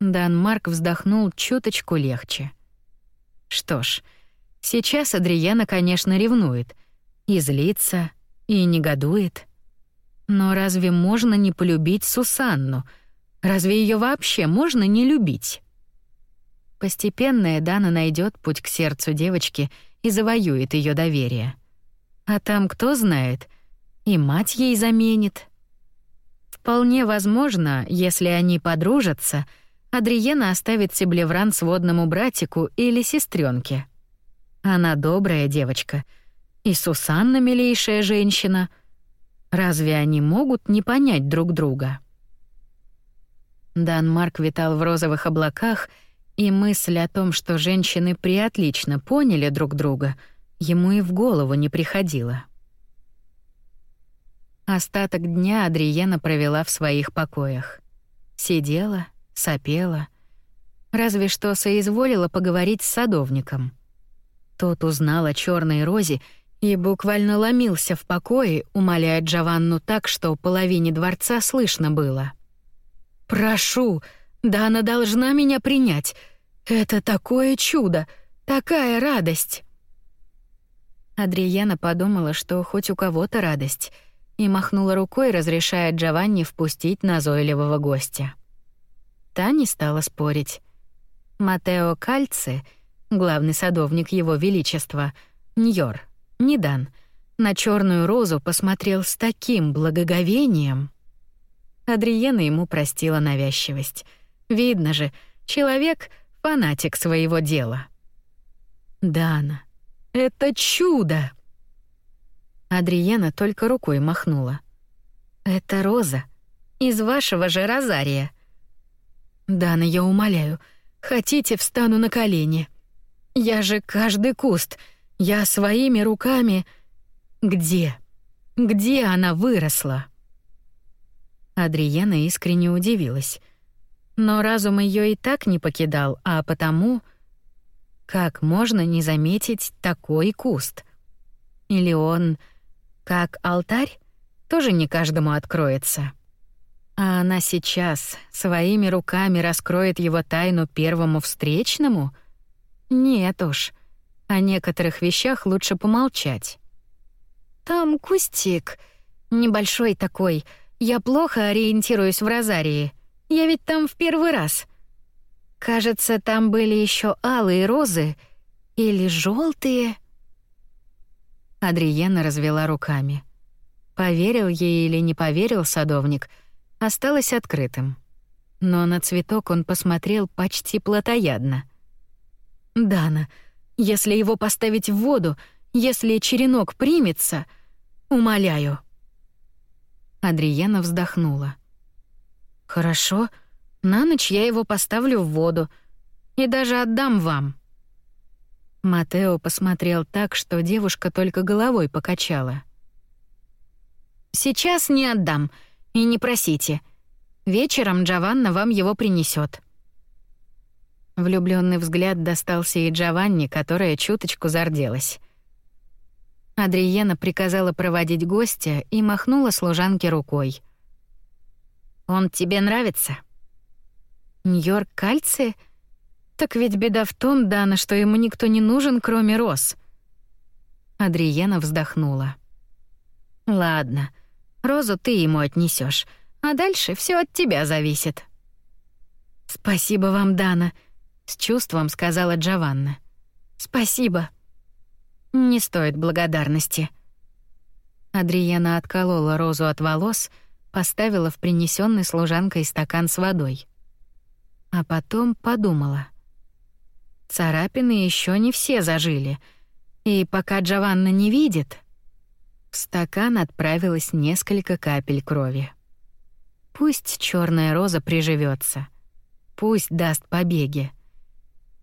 Дан Марк вздохнул чуточку легче. Что ж, сейчас Адриена, конечно, ревнует, и злится, и негодует. Но разве можно не полюбить Сусанну? Разве ее вообще можно не любить? Постепенно Дана найдет путь к сердцу девочки и завоюет ее доверие. А там кто знает, и мать ей заменит. Вполне возможно, если они подружатся — Адриена оставит Себлевран сводному братику или сестренке. Она добрая девочка. И Сусанна милейшая женщина. Разве они могут не понять друг друга? Дан витал в розовых облаках, и мысль о том, что женщины приотлично поняли друг друга, ему и в голову не приходила. Остаток дня Адриена провела в своих покоях. Сидела, сопела. Разве что соизволила поговорить с садовником. Тот узнал о черной розе и буквально ломился в покое, умоляя Джованну так, что половине дворца слышно было. «Прошу, да она должна меня принять. Это такое чудо, такая радость!» Адриена подумала, что хоть у кого-то радость, и махнула рукой, разрешая Джованни впустить назойливого гостя. Та не стала спорить. Матео Кальци, главный садовник его величества, Ньор, Нидан, на черную розу посмотрел с таким благоговением. Адриена ему простила навязчивость. Видно же, человек — фанатик своего дела. «Дана, это чудо!» Адриена только рукой махнула. «Это роза. Из вашего же розария. «Дана, я умоляю, хотите, встану на колени. Я же каждый куст, я своими руками... Где? Где она выросла?» Адриена искренне удивилась. Но разум ее и так не покидал, а потому... Как можно не заметить такой куст? Или он... Как алтарь тоже не каждому откроется. А она сейчас своими руками раскроет его тайну первому встречному? Нет уж. О некоторых вещах лучше помолчать. Там кустик, небольшой такой. Я плохо ориентируюсь в розарии. Я ведь там в первый раз. Кажется, там были еще алые розы или желтые. Адриена развела руками. Поверил ей или не поверил садовник, осталось открытым. Но на цветок он посмотрел почти плотоядно. «Дана, если его поставить в воду, если черенок примется, умоляю». Адриена вздохнула. «Хорошо, на ночь я его поставлю в воду и даже отдам вам». Матео посмотрел так, что девушка только головой покачала. «Сейчас не отдам, и не просите. Вечером Джованна вам его принесет. Влюбленный взгляд достался и Джованни, которая чуточку зарделась. Адриена приказала проводить гостя и махнула служанке рукой. «Он тебе нравится?» «Нью-Йорк кальция?» Так ведь беда в том, Дана, что ему никто не нужен, кроме роз. Адриена вздохнула. Ладно, розу ты ему отнесешь, а дальше все от тебя зависит. Спасибо вам, Дана, с чувством сказала Джованна. Спасибо. Не стоит благодарности. Адриена отколола розу от волос, поставила в принесенный служанкой стакан с водой. А потом подумала — Царапины еще не все зажили. И пока Джованна не видит, в стакан отправилось несколько капель крови. Пусть черная роза приживется, Пусть даст побеги.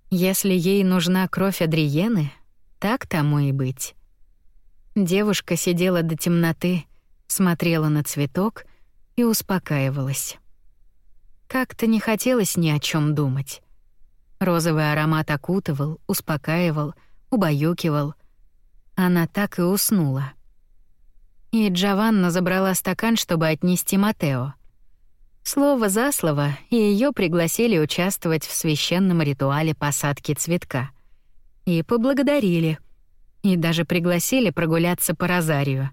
Если ей нужна кровь Адриены, так тому и быть. Девушка сидела до темноты, смотрела на цветок и успокаивалась. Как-то не хотелось ни о чем думать. Розовый аромат окутывал, успокаивал, убаюкивал. Она так и уснула. И Джованна забрала стакан, чтобы отнести Матео. Слово за слово, и ее пригласили участвовать в священном ритуале посадки цветка. И поблагодарили. И даже пригласили прогуляться по розарию.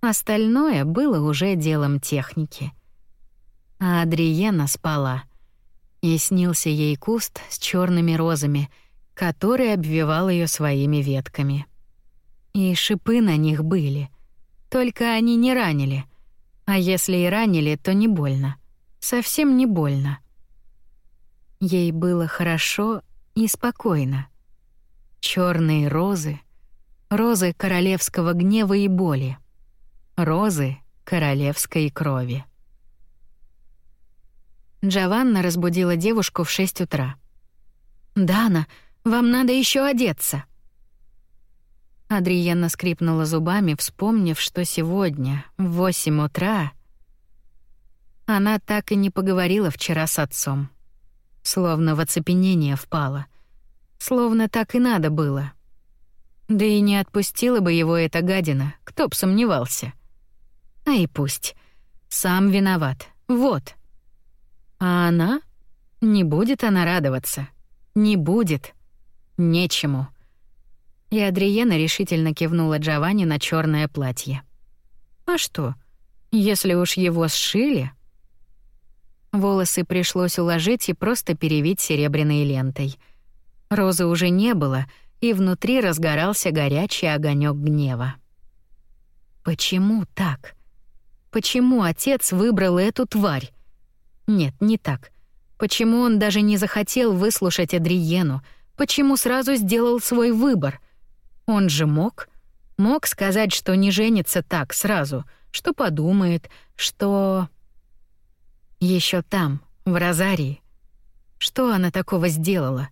Остальное было уже делом техники. А Адриена спала — и снился ей куст с черными розами, который обвивал ее своими ветками. И шипы на них были, только они не ранили. А если и ранили, то не больно. Совсем не больно. Ей было хорошо и спокойно. Черные розы, розы королевского гнева и боли, розы королевской крови. Джованна разбудила девушку в шесть утра. «Дана, вам надо еще одеться». Адриена скрипнула зубами, вспомнив, что сегодня, в восемь утра, она так и не поговорила вчера с отцом. Словно в оцепенение впала. Словно так и надо было. Да и не отпустила бы его эта гадина, кто б сомневался. А и пусть. Сам виноват. Вот. А она? Не будет она радоваться. Не будет. Нечему. И Адриена решительно кивнула Джованни на черное платье. А что, если уж его сшили? Волосы пришлось уложить и просто перевить серебряной лентой. Розы уже не было, и внутри разгорался горячий огонек гнева. Почему так? Почему отец выбрал эту тварь? Нет, не так. Почему он даже не захотел выслушать Адриену? Почему сразу сделал свой выбор? Он же мог. Мог сказать, что не женится так сразу, что подумает, что... Еще там, в Розарии. Что она такого сделала?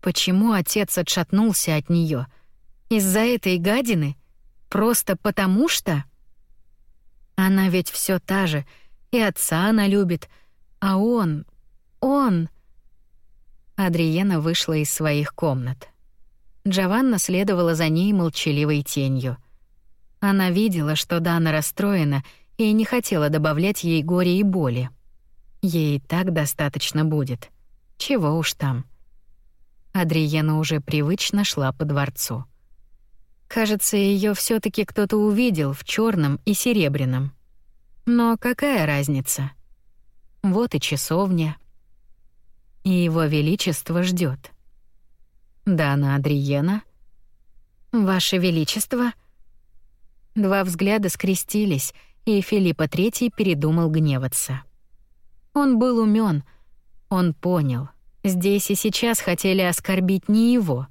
Почему отец отшатнулся от нее? Из-за этой гадины? Просто потому что? Она ведь все та же, и отца она любит, а он... он... Адриена вышла из своих комнат. Джованна следовала за ней молчаливой тенью. Она видела, что Дана расстроена и не хотела добавлять ей горе и боли. Ей так достаточно будет. Чего уж там. Адриена уже привычно шла по дворцу. Кажется, ее все таки кто-то увидел в черном и серебряном. Но какая разница? Вот и часовня. И его величество ждет. Дана Адриена. Ваше величество. Два взгляда скрестились, и Филиппа III передумал гневаться. Он был умен, он понял. Здесь и сейчас хотели оскорбить не его.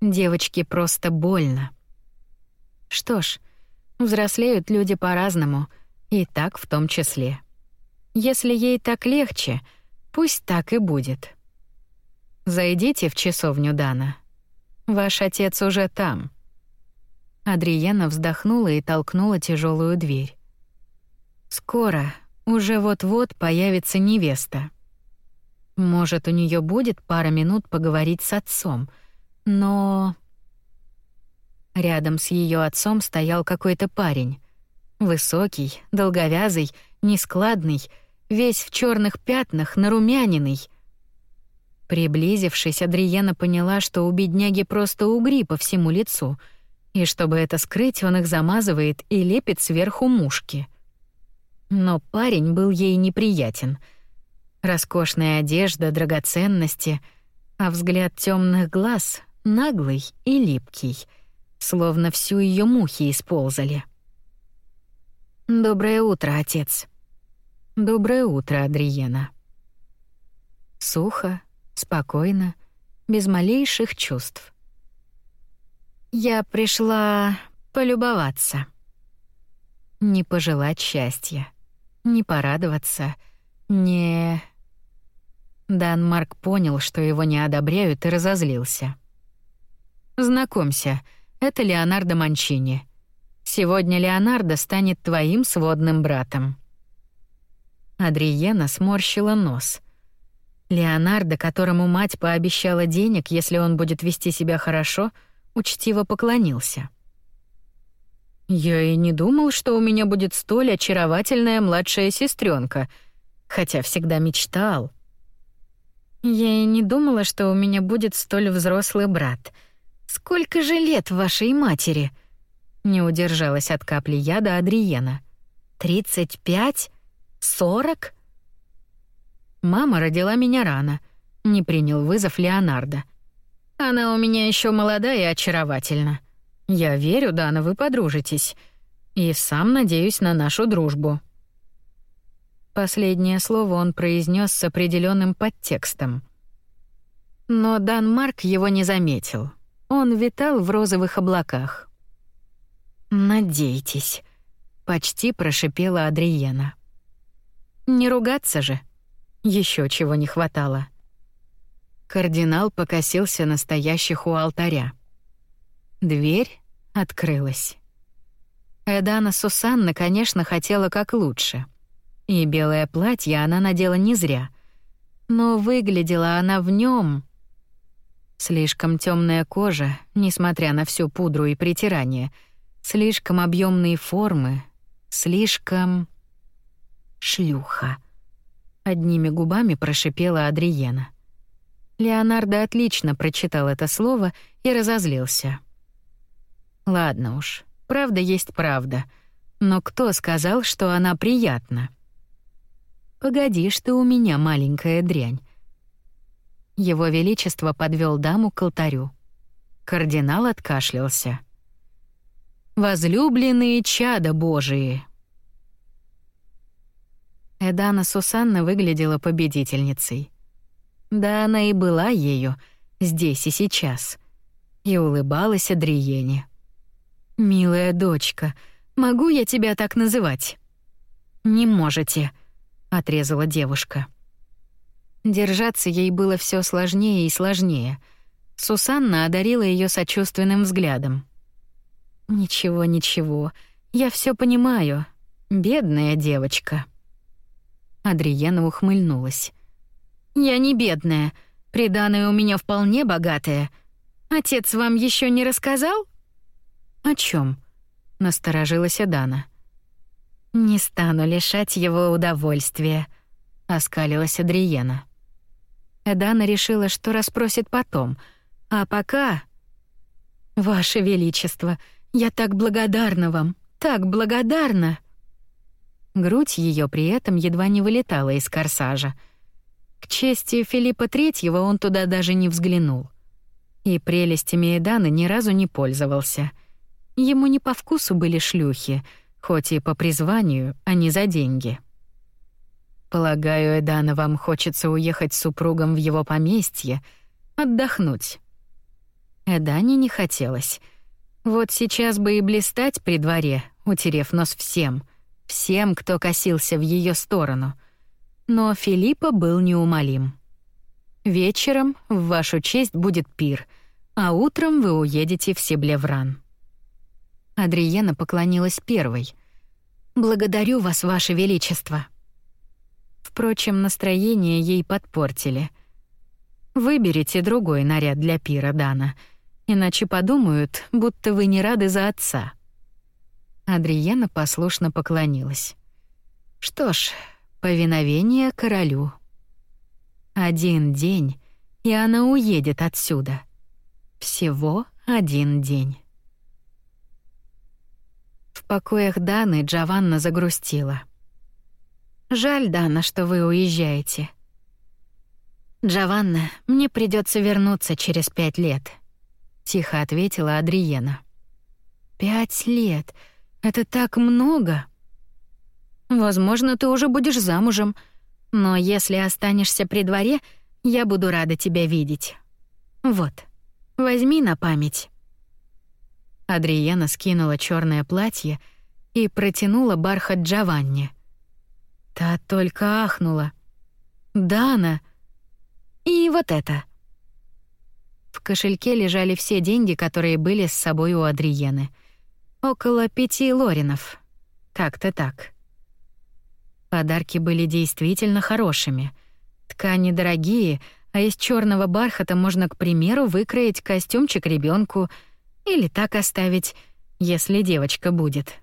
Девочке просто больно. Что ж, взрослеют люди по-разному, и так в том числе. Если ей так легче, пусть так и будет. Зайдите в часовню Дана. Ваш отец уже там. Адриена вздохнула и толкнула тяжелую дверь. Скоро, уже вот-вот появится невеста. Может, у нее будет пара минут поговорить с отцом, но Рядом с ее отцом стоял какой-то парень. Высокий, долговязый, нескладный, весь в черных пятнах, нарумяненный. Приблизившись, Адриена поняла, что у бедняги просто угри по всему лицу, и чтобы это скрыть, он их замазывает и лепит сверху мушки. Но парень был ей неприятен. Роскошная одежда, драгоценности, а взгляд темных глаз наглый и липкий — словно всю ее мухи исползали. «Доброе утро, отец». «Доброе утро, Адриена». Сухо, спокойно, без малейших чувств. «Я пришла полюбоваться». Не пожелать счастья, не порадоваться, не... Дан понял, что его не одобряют, и разозлился. «Знакомься, это Леонардо Манчини. Сегодня Леонардо станет твоим сводным братом». Адриена сморщила нос. Леонардо, которому мать пообещала денег, если он будет вести себя хорошо, учтиво поклонился. «Я и не думал, что у меня будет столь очаровательная младшая сестренка, хотя всегда мечтал». «Я и не думала, что у меня будет столь взрослый брат», Сколько же лет вашей матери? Не удержалась от капли яда Адриена. Тридцать пять? Сорок? Мама родила меня рано. Не принял вызов Леонардо. Она у меня еще молодая и очаровательна. Я верю, Дана, вы подружитесь. И сам надеюсь на нашу дружбу. Последнее слово он произнес с определенным подтекстом. Но Дан Марк его не заметил. Он витал в розовых облаках. «Надейтесь», — почти прошипела Адриена. «Не ругаться же. Еще чего не хватало». Кардинал покосился на стоящих у алтаря. Дверь открылась. Эдана Сусанна, конечно, хотела как лучше. И белое платье она надела не зря. Но выглядела она в нем Слишком темная кожа, несмотря на всю пудру и притирание, слишком объемные формы, слишком шлюха. Одними губами прошипела Адриена. Леонардо отлично прочитал это слово и разозлился. Ладно уж, правда есть правда. Но кто сказал, что она приятна? Погодишь ты у меня, маленькая дрянь. Его величество подвел даму к алтарю. Кардинал откашлялся. Возлюбленные чада Божии. Эдана Сусанна выглядела победительницей. Да она и была ею здесь и сейчас. И улыбалась Адриене. Милая дочка, могу я тебя так называть? Не можете, отрезала девушка. Держаться ей было все сложнее и сложнее. Сусанна одарила ее сочувственным взглядом. «Ничего, ничего, я все понимаю. Бедная девочка». Адриена ухмыльнулась. «Я не бедная. Приданое у меня вполне богатое. Отец вам еще не рассказал?» «О чем? Насторожилась Дана. «Не стану лишать его удовольствия», — оскалилась Адриена. Эдана решила, что расспросит потом, а пока... «Ваше Величество, я так благодарна вам, так благодарна!» Грудь ее при этом едва не вылетала из корсажа. К чести Филиппа Третьего он туда даже не взглянул. И прелестями Эданы ни разу не пользовался. Ему не по вкусу были шлюхи, хоть и по призванию, а не за деньги. Полагаю, Эдана вам хочется уехать с супругом в его поместье, отдохнуть. Эдане не хотелось. Вот сейчас бы и блистать при дворе, утерев нос всем, всем, кто косился в ее сторону. Но Филиппа был неумолим. Вечером в вашу честь будет пир, а утром вы уедете в Сиблевран. Адриена поклонилась первой. Благодарю вас, ваше величество. Впрочем, настроение ей подпортили. Выберите другой наряд для пира, Дана, иначе подумают, будто вы не рады за отца. Адриена послушно поклонилась. Что ж, повиновение королю. Один день, и она уедет отсюда. Всего один день. Покоях Даны Джованна загрустила. Жаль, Дана, что вы уезжаете. Джованна, мне придется вернуться через пять лет, тихо ответила Адриена. Пять лет. Это так много. Возможно, ты уже будешь замужем, но если останешься при дворе, я буду рада тебя видеть. Вот. Возьми на память. Адриена скинула черное платье и протянула бархат Джованне. Та только ахнула. «Дана!» «И вот это!» В кошельке лежали все деньги, которые были с собой у Адриены. Около пяти лоринов. Как-то так. Подарки были действительно хорошими. Ткани дорогие, а из черного бархата можно, к примеру, выкроить костюмчик ребенку или так оставить, если девочка будет.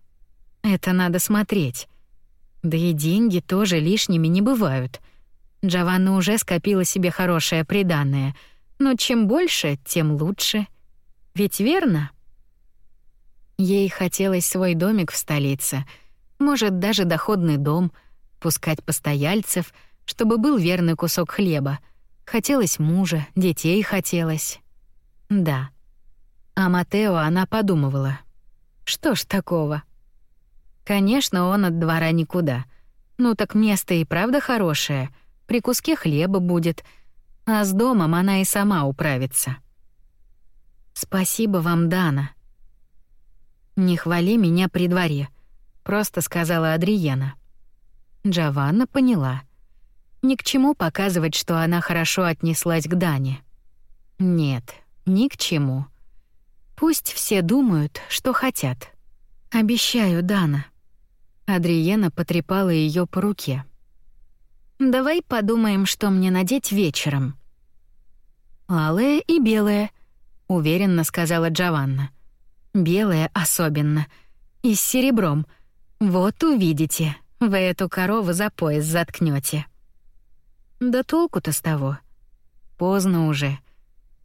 Это надо смотреть. Да и деньги тоже лишними не бывают. Джованна уже скопила себе хорошее приданое, но чем больше, тем лучше. Ведь верно? Ей хотелось свой домик в столице, может, даже доходный дом, пускать постояльцев, чтобы был верный кусок хлеба. Хотелось мужа, детей хотелось. Да. А Матео она подумывала. Что ж такого? Конечно, он от двора никуда. Ну так место и правда хорошее. При куске хлеба будет. А с домом она и сама управится. Спасибо вам, Дана. Не хвали меня при дворе, просто сказала Адриена. Джованна поняла. Ни к чему показывать, что она хорошо отнеслась к Дане. Нет, ни к чему. Пусть все думают, что хотят. Обещаю, Дана. Адриена потрепала ее по руке. Давай подумаем, что мне надеть вечером. Алое и белое, уверенно сказала Джованна. Белое особенно и с серебром. Вот увидите, вы эту корову за пояс заткнете. Да толку-то с того. Поздно уже.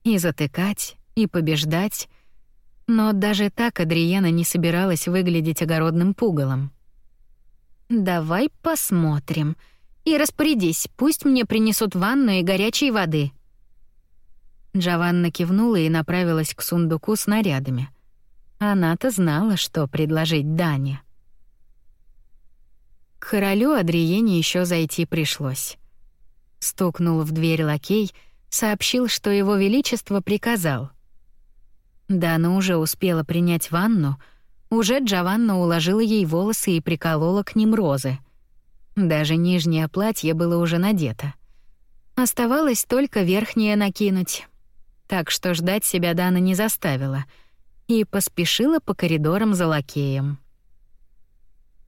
И затыкать, и побеждать. Но даже так Адриена не собиралась выглядеть огородным пугалом. «Давай посмотрим. И распорядись, пусть мне принесут ванну и горячей воды». Джованна кивнула и направилась к сундуку с нарядами. Она-то знала, что предложить Дане. К королю Адриене еще зайти пришлось. Стукнул в дверь лакей, сообщил, что его величество приказал. Дана уже успела принять ванну — уже Джованна уложила ей волосы и приколола к ним розы. Даже нижнее платье было уже надето. Оставалось только верхнее накинуть. Так что ждать себя Дана не заставила и поспешила по коридорам за лакеем.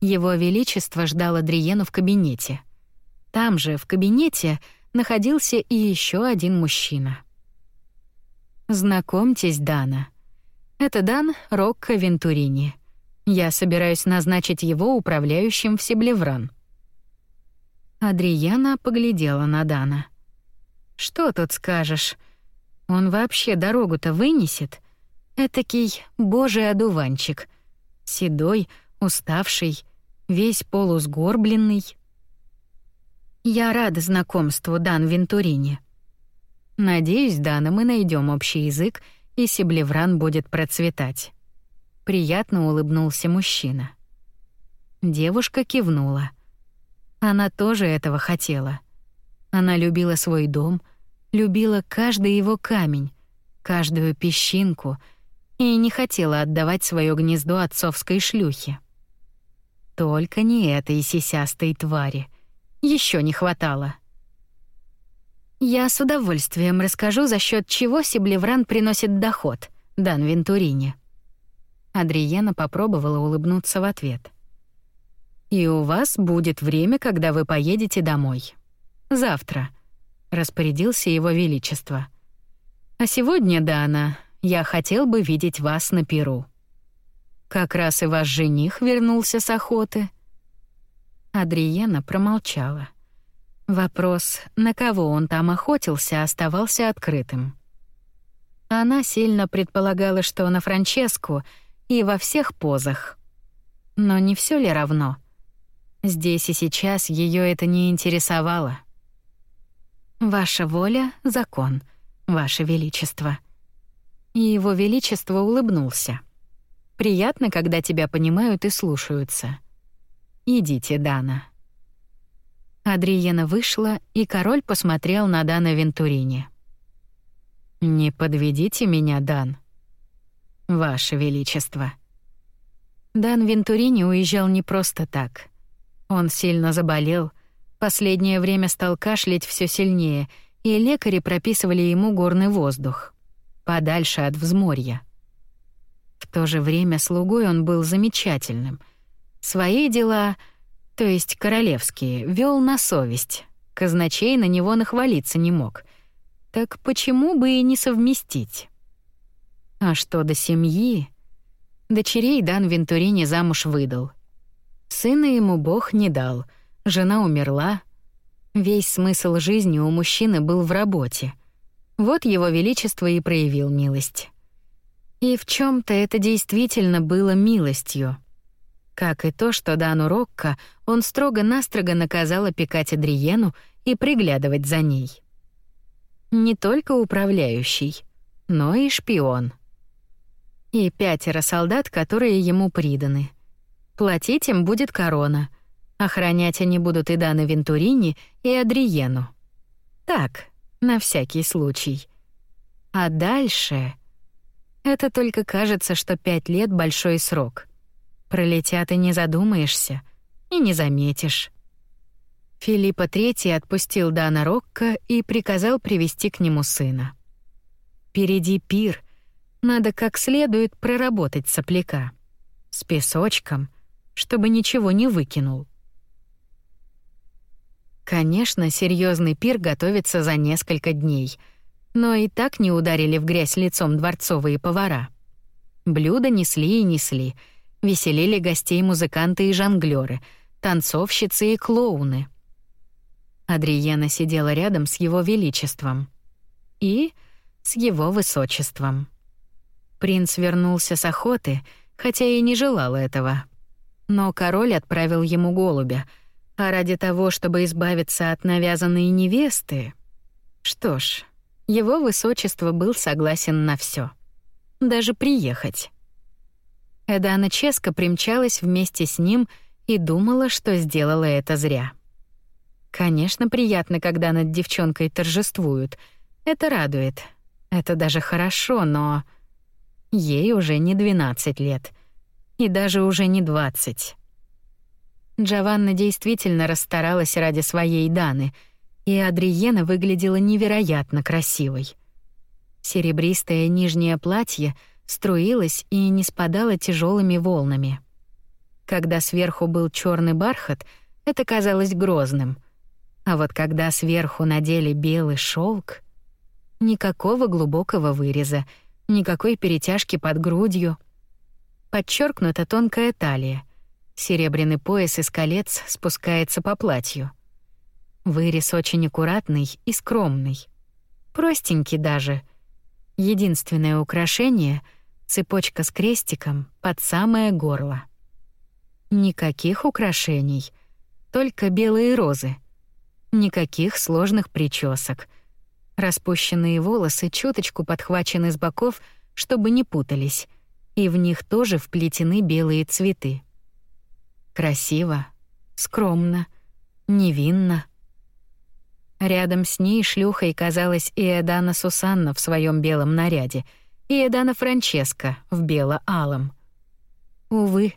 Его величество ждал Адриену в кабинете. Там же, в кабинете, находился и еще один мужчина. «Знакомьтесь, Дана», это Дан Рокко Вентурини. Я собираюсь назначить его управляющим в Себлевран. Адриана поглядела на Дана. Что тут скажешь? Он вообще дорогу-то вынесет? Этакий божий одуванчик. Седой, уставший, весь полусгорбленный. Я рада знакомству, Дан Вентурини. Надеюсь, Дана, мы найдем общий язык, и Сиблевран будет процветать. Приятно улыбнулся мужчина. Девушка кивнула. Она тоже этого хотела. Она любила свой дом, любила каждый его камень, каждую песчинку и не хотела отдавать свое гнездо отцовской шлюхе. Только не этой сисястой твари. Еще не хватало. Я с удовольствием расскажу, за счет чего Сиблевран приносит доход, Дан Вентурине. Адриена попробовала улыбнуться в ответ. И у вас будет время, когда вы поедете домой. Завтра, распорядился его величество. А сегодня, Дана, я хотел бы видеть вас на Перу. Как раз и ваш жених вернулся с охоты. Адриена промолчала. Вопрос, на кого он там охотился, оставался открытым. Она сильно предполагала, что на Франческу и во всех позах. Но не все ли равно? Здесь и сейчас ее это не интересовало. Ваша воля — закон, ваше величество. И его величество улыбнулся. Приятно, когда тебя понимают и слушаются. Идите, Дана. Адриена вышла, и король посмотрел на Дана Вентурини. Не подведите меня, Дан. Ваше величество. Дан Вентурини уезжал не просто так. Он сильно заболел, последнее время стал кашлять все сильнее, и лекари прописывали ему горный воздух, подальше от взморья. В то же время слугой он был замечательным. Свои дела, то есть королевские, вел на совесть. Казначей на него нахвалиться не мог. Так почему бы и не совместить? А что до семьи? Дочерей Дан Вентурини замуж выдал. Сына ему Бог не дал, жена умерла. Весь смысл жизни у мужчины был в работе. Вот его величество и проявил милость. И в чем то это действительно было милостью. Как и то, что Дану Рокко он строго-настрого наказал опекать Адриену и приглядывать за ней. Не только управляющий, но и шпион. И пятеро солдат, которые ему приданы. Платить им будет корона. Охранять они будут и Дана Вентурини, и Адриену. Так, на всякий случай. А дальше... Это только кажется, что пять лет — большой срок. Пролетят и не задумаешься, и не заметишь. Филиппа III отпустил Дана Рокко и приказал привести к нему сына. «Впереди пир. Надо как следует проработать сопляка. С песочком, чтобы ничего не выкинул». Конечно, серьезный пир готовится за несколько дней — но и так не ударили в грязь лицом дворцовые повара. Блюда несли и несли, веселили гостей музыканты и жонглёры, танцовщицы и клоуны. Адриена сидела рядом с его величеством и с его высочеством. Принц вернулся с охоты, хотя и не желал этого. Но король отправил ему голубя, а ради того, чтобы избавиться от навязанной невесты... Что ж, его высочество был согласен на все, Даже приехать. Эдана Ческа примчалась вместе с ним и думала, что сделала это зря. Конечно, приятно, когда над девчонкой торжествуют. Это радует. Это даже хорошо, но... Ей уже не 12 лет. И даже уже не 20. Джованна действительно расстаралась ради своей Даны — и Адриена выглядела невероятно красивой. Серебристое нижнее платье струилось и не спадало тяжелыми волнами. Когда сверху был черный бархат, это казалось грозным. А вот когда сверху надели белый шелк, никакого глубокого выреза, никакой перетяжки под грудью. подчеркнута тонкая талия. Серебряный пояс из колец спускается по платью. Вырез очень аккуратный и скромный. Простенький даже. Единственное украшение — цепочка с крестиком под самое горло. Никаких украшений, только белые розы. Никаких сложных причесок. Распущенные волосы чуточку подхвачены с боков, чтобы не путались, и в них тоже вплетены белые цветы. Красиво, скромно, невинно — Рядом с ней шлюхой казалась и Эдана Сусанна в своем белом наряде, и Эдана Франческа в бело-алом. Увы,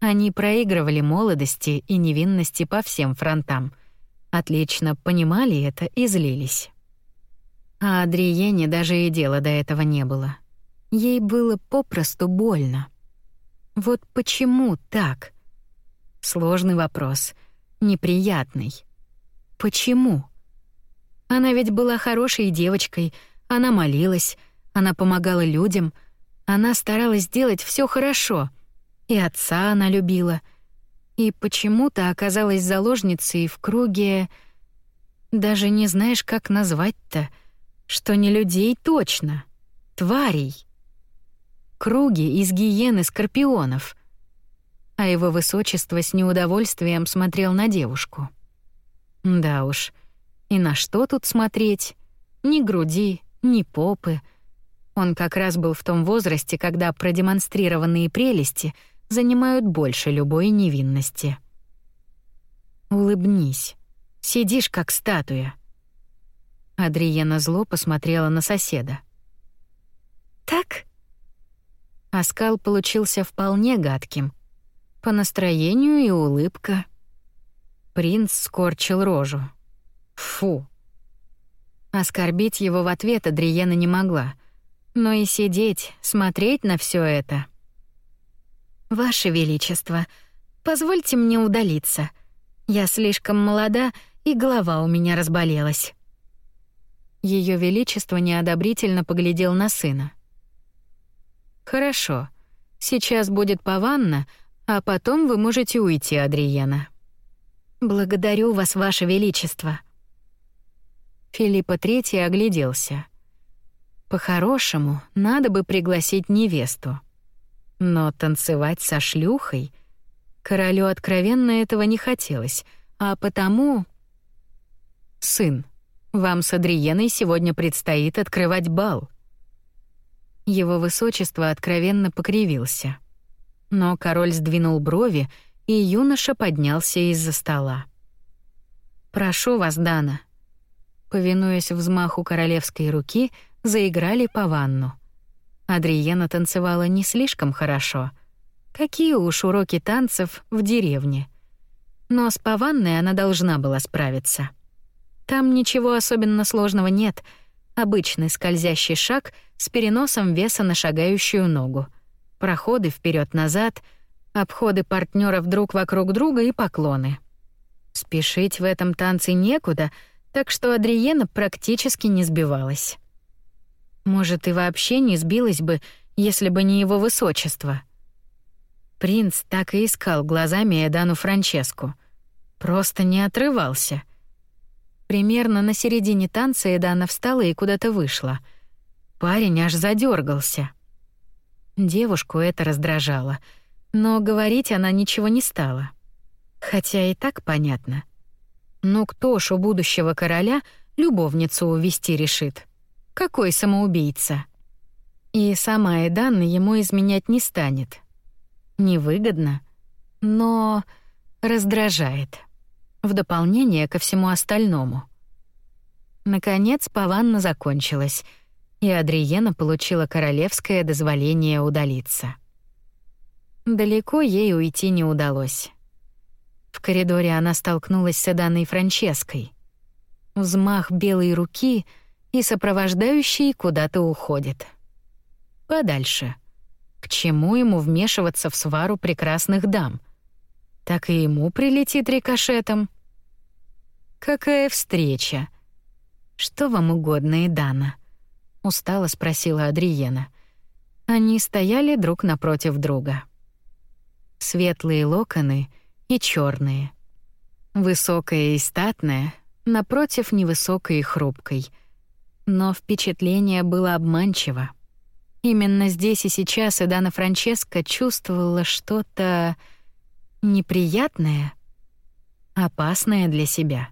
они проигрывали молодости и невинности по всем фронтам. Отлично понимали это и злились. А Адриене даже и дела до этого не было. Ей было попросту больно. Вот почему так? Сложный вопрос, неприятный. Почему? Она ведь была хорошей девочкой, она молилась, она помогала людям, она старалась сделать все хорошо. И отца она любила. И почему-то оказалась заложницей в круге... Даже не знаешь, как назвать-то, что не людей точно, тварей. Круги из гиен и скорпионов. А его высочество с неудовольствием смотрел на девушку. Да уж, — и на что тут смотреть? Ни груди, ни попы. Он как раз был в том возрасте, когда продемонстрированные прелести занимают больше любой невинности. Улыбнись. Сидишь как статуя. Адриена зло посмотрела на соседа. Так? Оскал получился вполне гадким. По настроению и улыбка. Принц скорчил рожу. Фу. Оскорбить его в ответ Адриена не могла. Но и сидеть, смотреть на все это. «Ваше Величество, позвольте мне удалиться. Я слишком молода, и голова у меня разболелась». Ее Величество неодобрительно поглядел на сына. «Хорошо. Сейчас будет пованна, а потом вы можете уйти, Адриена». «Благодарю вас, Ваше Величество», Филиппа III огляделся. По-хорошему, надо бы пригласить невесту. Но танцевать со шлюхой королю откровенно этого не хотелось, а потому сын, вам с Адриеной сегодня предстоит открывать бал. Его высочество откровенно покривился. Но король сдвинул брови, и юноша поднялся из-за стола. Прошу вас, Дана, повинуясь взмаху королевской руки, заиграли по ванну. Адриена танцевала не слишком хорошо. Какие уж уроки танцев в деревне. Но с паванной она должна была справиться. Там ничего особенно сложного нет. Обычный скользящий шаг с переносом веса на шагающую ногу. Проходы вперед назад обходы партнеров друг вокруг друга и поклоны. Спешить в этом танце некуда — так что Адриена практически не сбивалась. Может, и вообще не сбилась бы, если бы не его высочество. Принц так и искал глазами Эдану Франческу. Просто не отрывался. Примерно на середине танца Эдана встала и куда-то вышла. Парень аж задергался. Девушку это раздражало, но говорить она ничего не стала. Хотя и так понятно — но кто ж у будущего короля любовницу увести решит? Какой самоубийца? И сама Эданна ему изменять не станет. Невыгодно, но раздражает. В дополнение ко всему остальному. Наконец, паванна закончилась, и Адриена получила королевское дозволение удалиться. Далеко ей уйти не удалось. В коридоре она столкнулась с Эданой Франческой. Взмах белой руки, и сопровождающий куда-то уходит. Подальше. К чему ему вмешиваться в свару прекрасных дам? Так и ему прилетит рикошетом. Какая встреча? Что вам угодно, Эдана? устало спросила Адриена. Они стояли друг напротив друга. Светлые локоны и черные. Высокая и статная, напротив невысокой и хрупкой. Но впечатление было обманчиво. Именно здесь и сейчас Эдана Франческа чувствовала что-то неприятное, опасное для себя.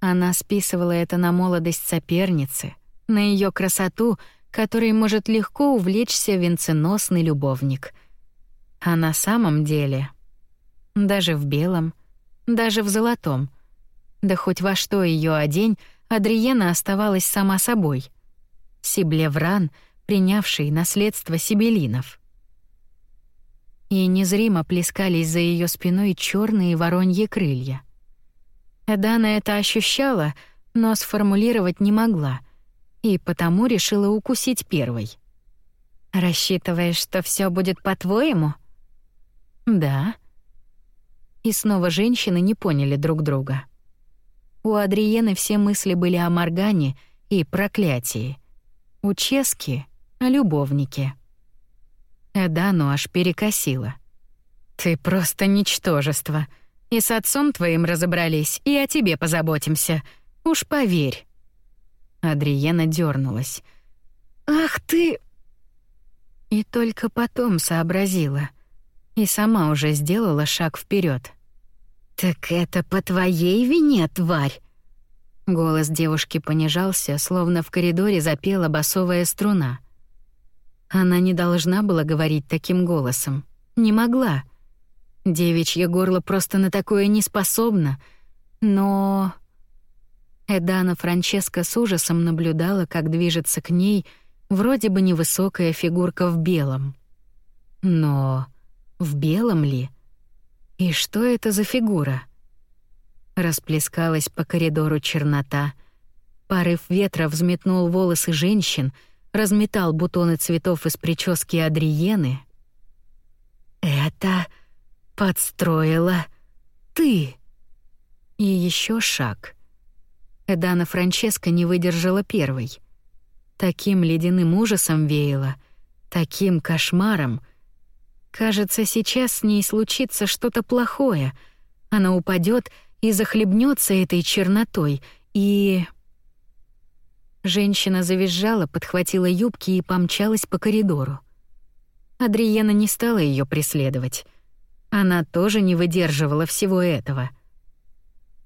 Она списывала это на молодость соперницы, на ее красоту, которой может легко увлечься венценосный любовник. А на самом деле, даже в белом, даже в золотом, да хоть во что ее одень, Адриена оставалась сама собой. Сиблевран, принявший наследство сибелинов. И незримо плескались за ее спиной черные вороньи крылья. Эдана это ощущала, но сформулировать не могла, и потому решила укусить первой. «Рассчитываешь, что все будет по-твоему?» «Да». И снова женщины не поняли друг друга. У Адриены все мысли были о Моргане и проклятии. У Чески — о любовнике. Эдану аж перекосило. «Ты просто ничтожество. И с отцом твоим разобрались, и о тебе позаботимся. Уж поверь». Адриена дернулась. «Ах ты!» И только потом сообразила. И сама уже сделала шаг вперед. «Так это по твоей вине, тварь!» Голос девушки понижался, словно в коридоре запела басовая струна. Она не должна была говорить таким голосом. Не могла. Девичье горло просто на такое не способно. Но... Эдана Франческа с ужасом наблюдала, как движется к ней вроде бы невысокая фигурка в белом. Но в белом ли? И что это за фигура? Расплескалась по коридору чернота. Порыв ветра взметнул волосы женщин, разметал бутоны цветов из прически Адриены. «Это подстроила ты!» И еще шаг. Эдана Франческа не выдержала первой. Таким ледяным ужасом веяло, таким кошмаром — Кажется, сейчас с ней случится что-то плохое. Она упадет и захлебнется этой чернотой, и... Женщина завизжала, подхватила юбки и помчалась по коридору. Адриена не стала ее преследовать. Она тоже не выдерживала всего этого.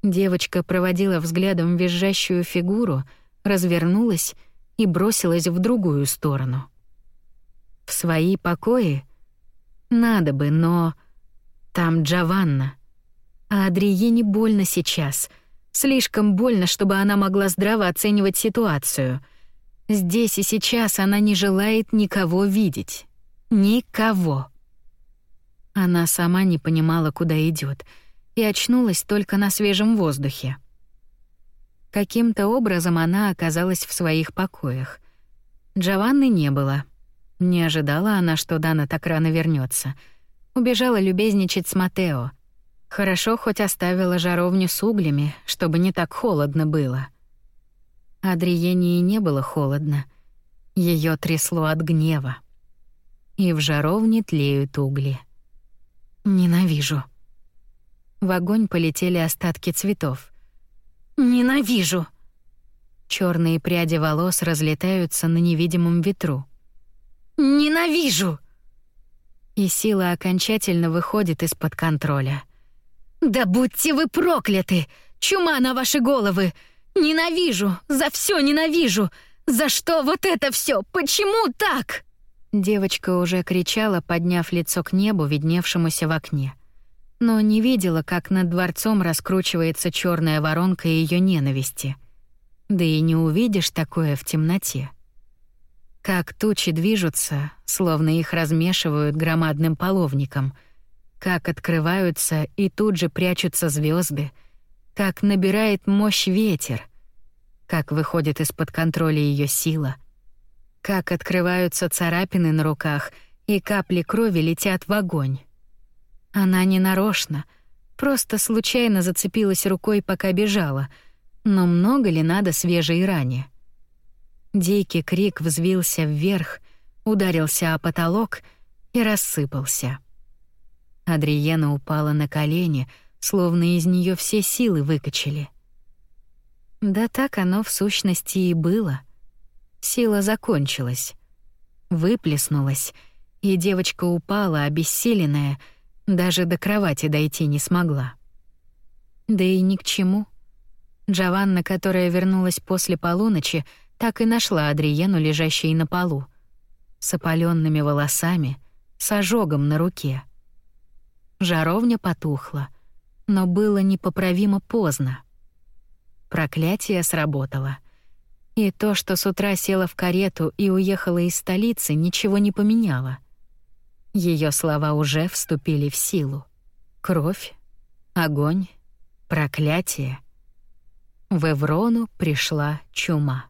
Девочка проводила взглядом визжащую фигуру, развернулась и бросилась в другую сторону. В свои покои — надо бы, но... Там Джованна. А Адриене больно сейчас. Слишком больно, чтобы она могла здраво оценивать ситуацию. Здесь и сейчас она не желает никого видеть. Никого. Она сама не понимала, куда идет, и очнулась только на свежем воздухе. Каким-то образом она оказалась в своих покоях. Джованны не было — не ожидала она, что Дана так рано вернется. Убежала любезничать с Матео. Хорошо хоть оставила жаровню с углями, чтобы не так холодно было. Адриене и не было холодно. Ее трясло от гнева. И в жаровне тлеют угли. Ненавижу. В огонь полетели остатки цветов. Ненавижу. Черные пряди волос разлетаются на невидимом ветру. Ненавижу!» И сила окончательно выходит из-под контроля. «Да будьте вы прокляты! Чума на ваши головы! Ненавижу! За все ненавижу! За что вот это все? Почему так?» Девочка уже кричала, подняв лицо к небу, видневшемуся в окне. Но не видела, как над дворцом раскручивается черная воронка ее ненависти. Да и не увидишь такое в темноте. Как тучи движутся, словно их размешивают громадным половником. Как открываются и тут же прячутся звезды. Как набирает мощь ветер. Как выходит из-под контроля ее сила. Как открываются царапины на руках, и капли крови летят в огонь. Она не нарочно, просто случайно зацепилась рукой, пока бежала. Но много ли надо свежей ране? — Дикий крик взвился вверх, ударился о потолок и рассыпался. Адриена упала на колени, словно из нее все силы выкачали. Да так оно в сущности и было. Сила закончилась, выплеснулась, и девочка упала обессиленная, даже до кровати дойти не смогла. Да и ни к чему. Джованна, которая вернулась после полуночи, так и нашла Адриену, лежащей на полу, с опалёнными волосами, с ожогом на руке. Жаровня потухла, но было непоправимо поздно. Проклятие сработало. И то, что с утра села в карету и уехала из столицы, ничего не поменяло. Ее слова уже вступили в силу. Кровь, огонь, проклятие. В Эврону пришла чума.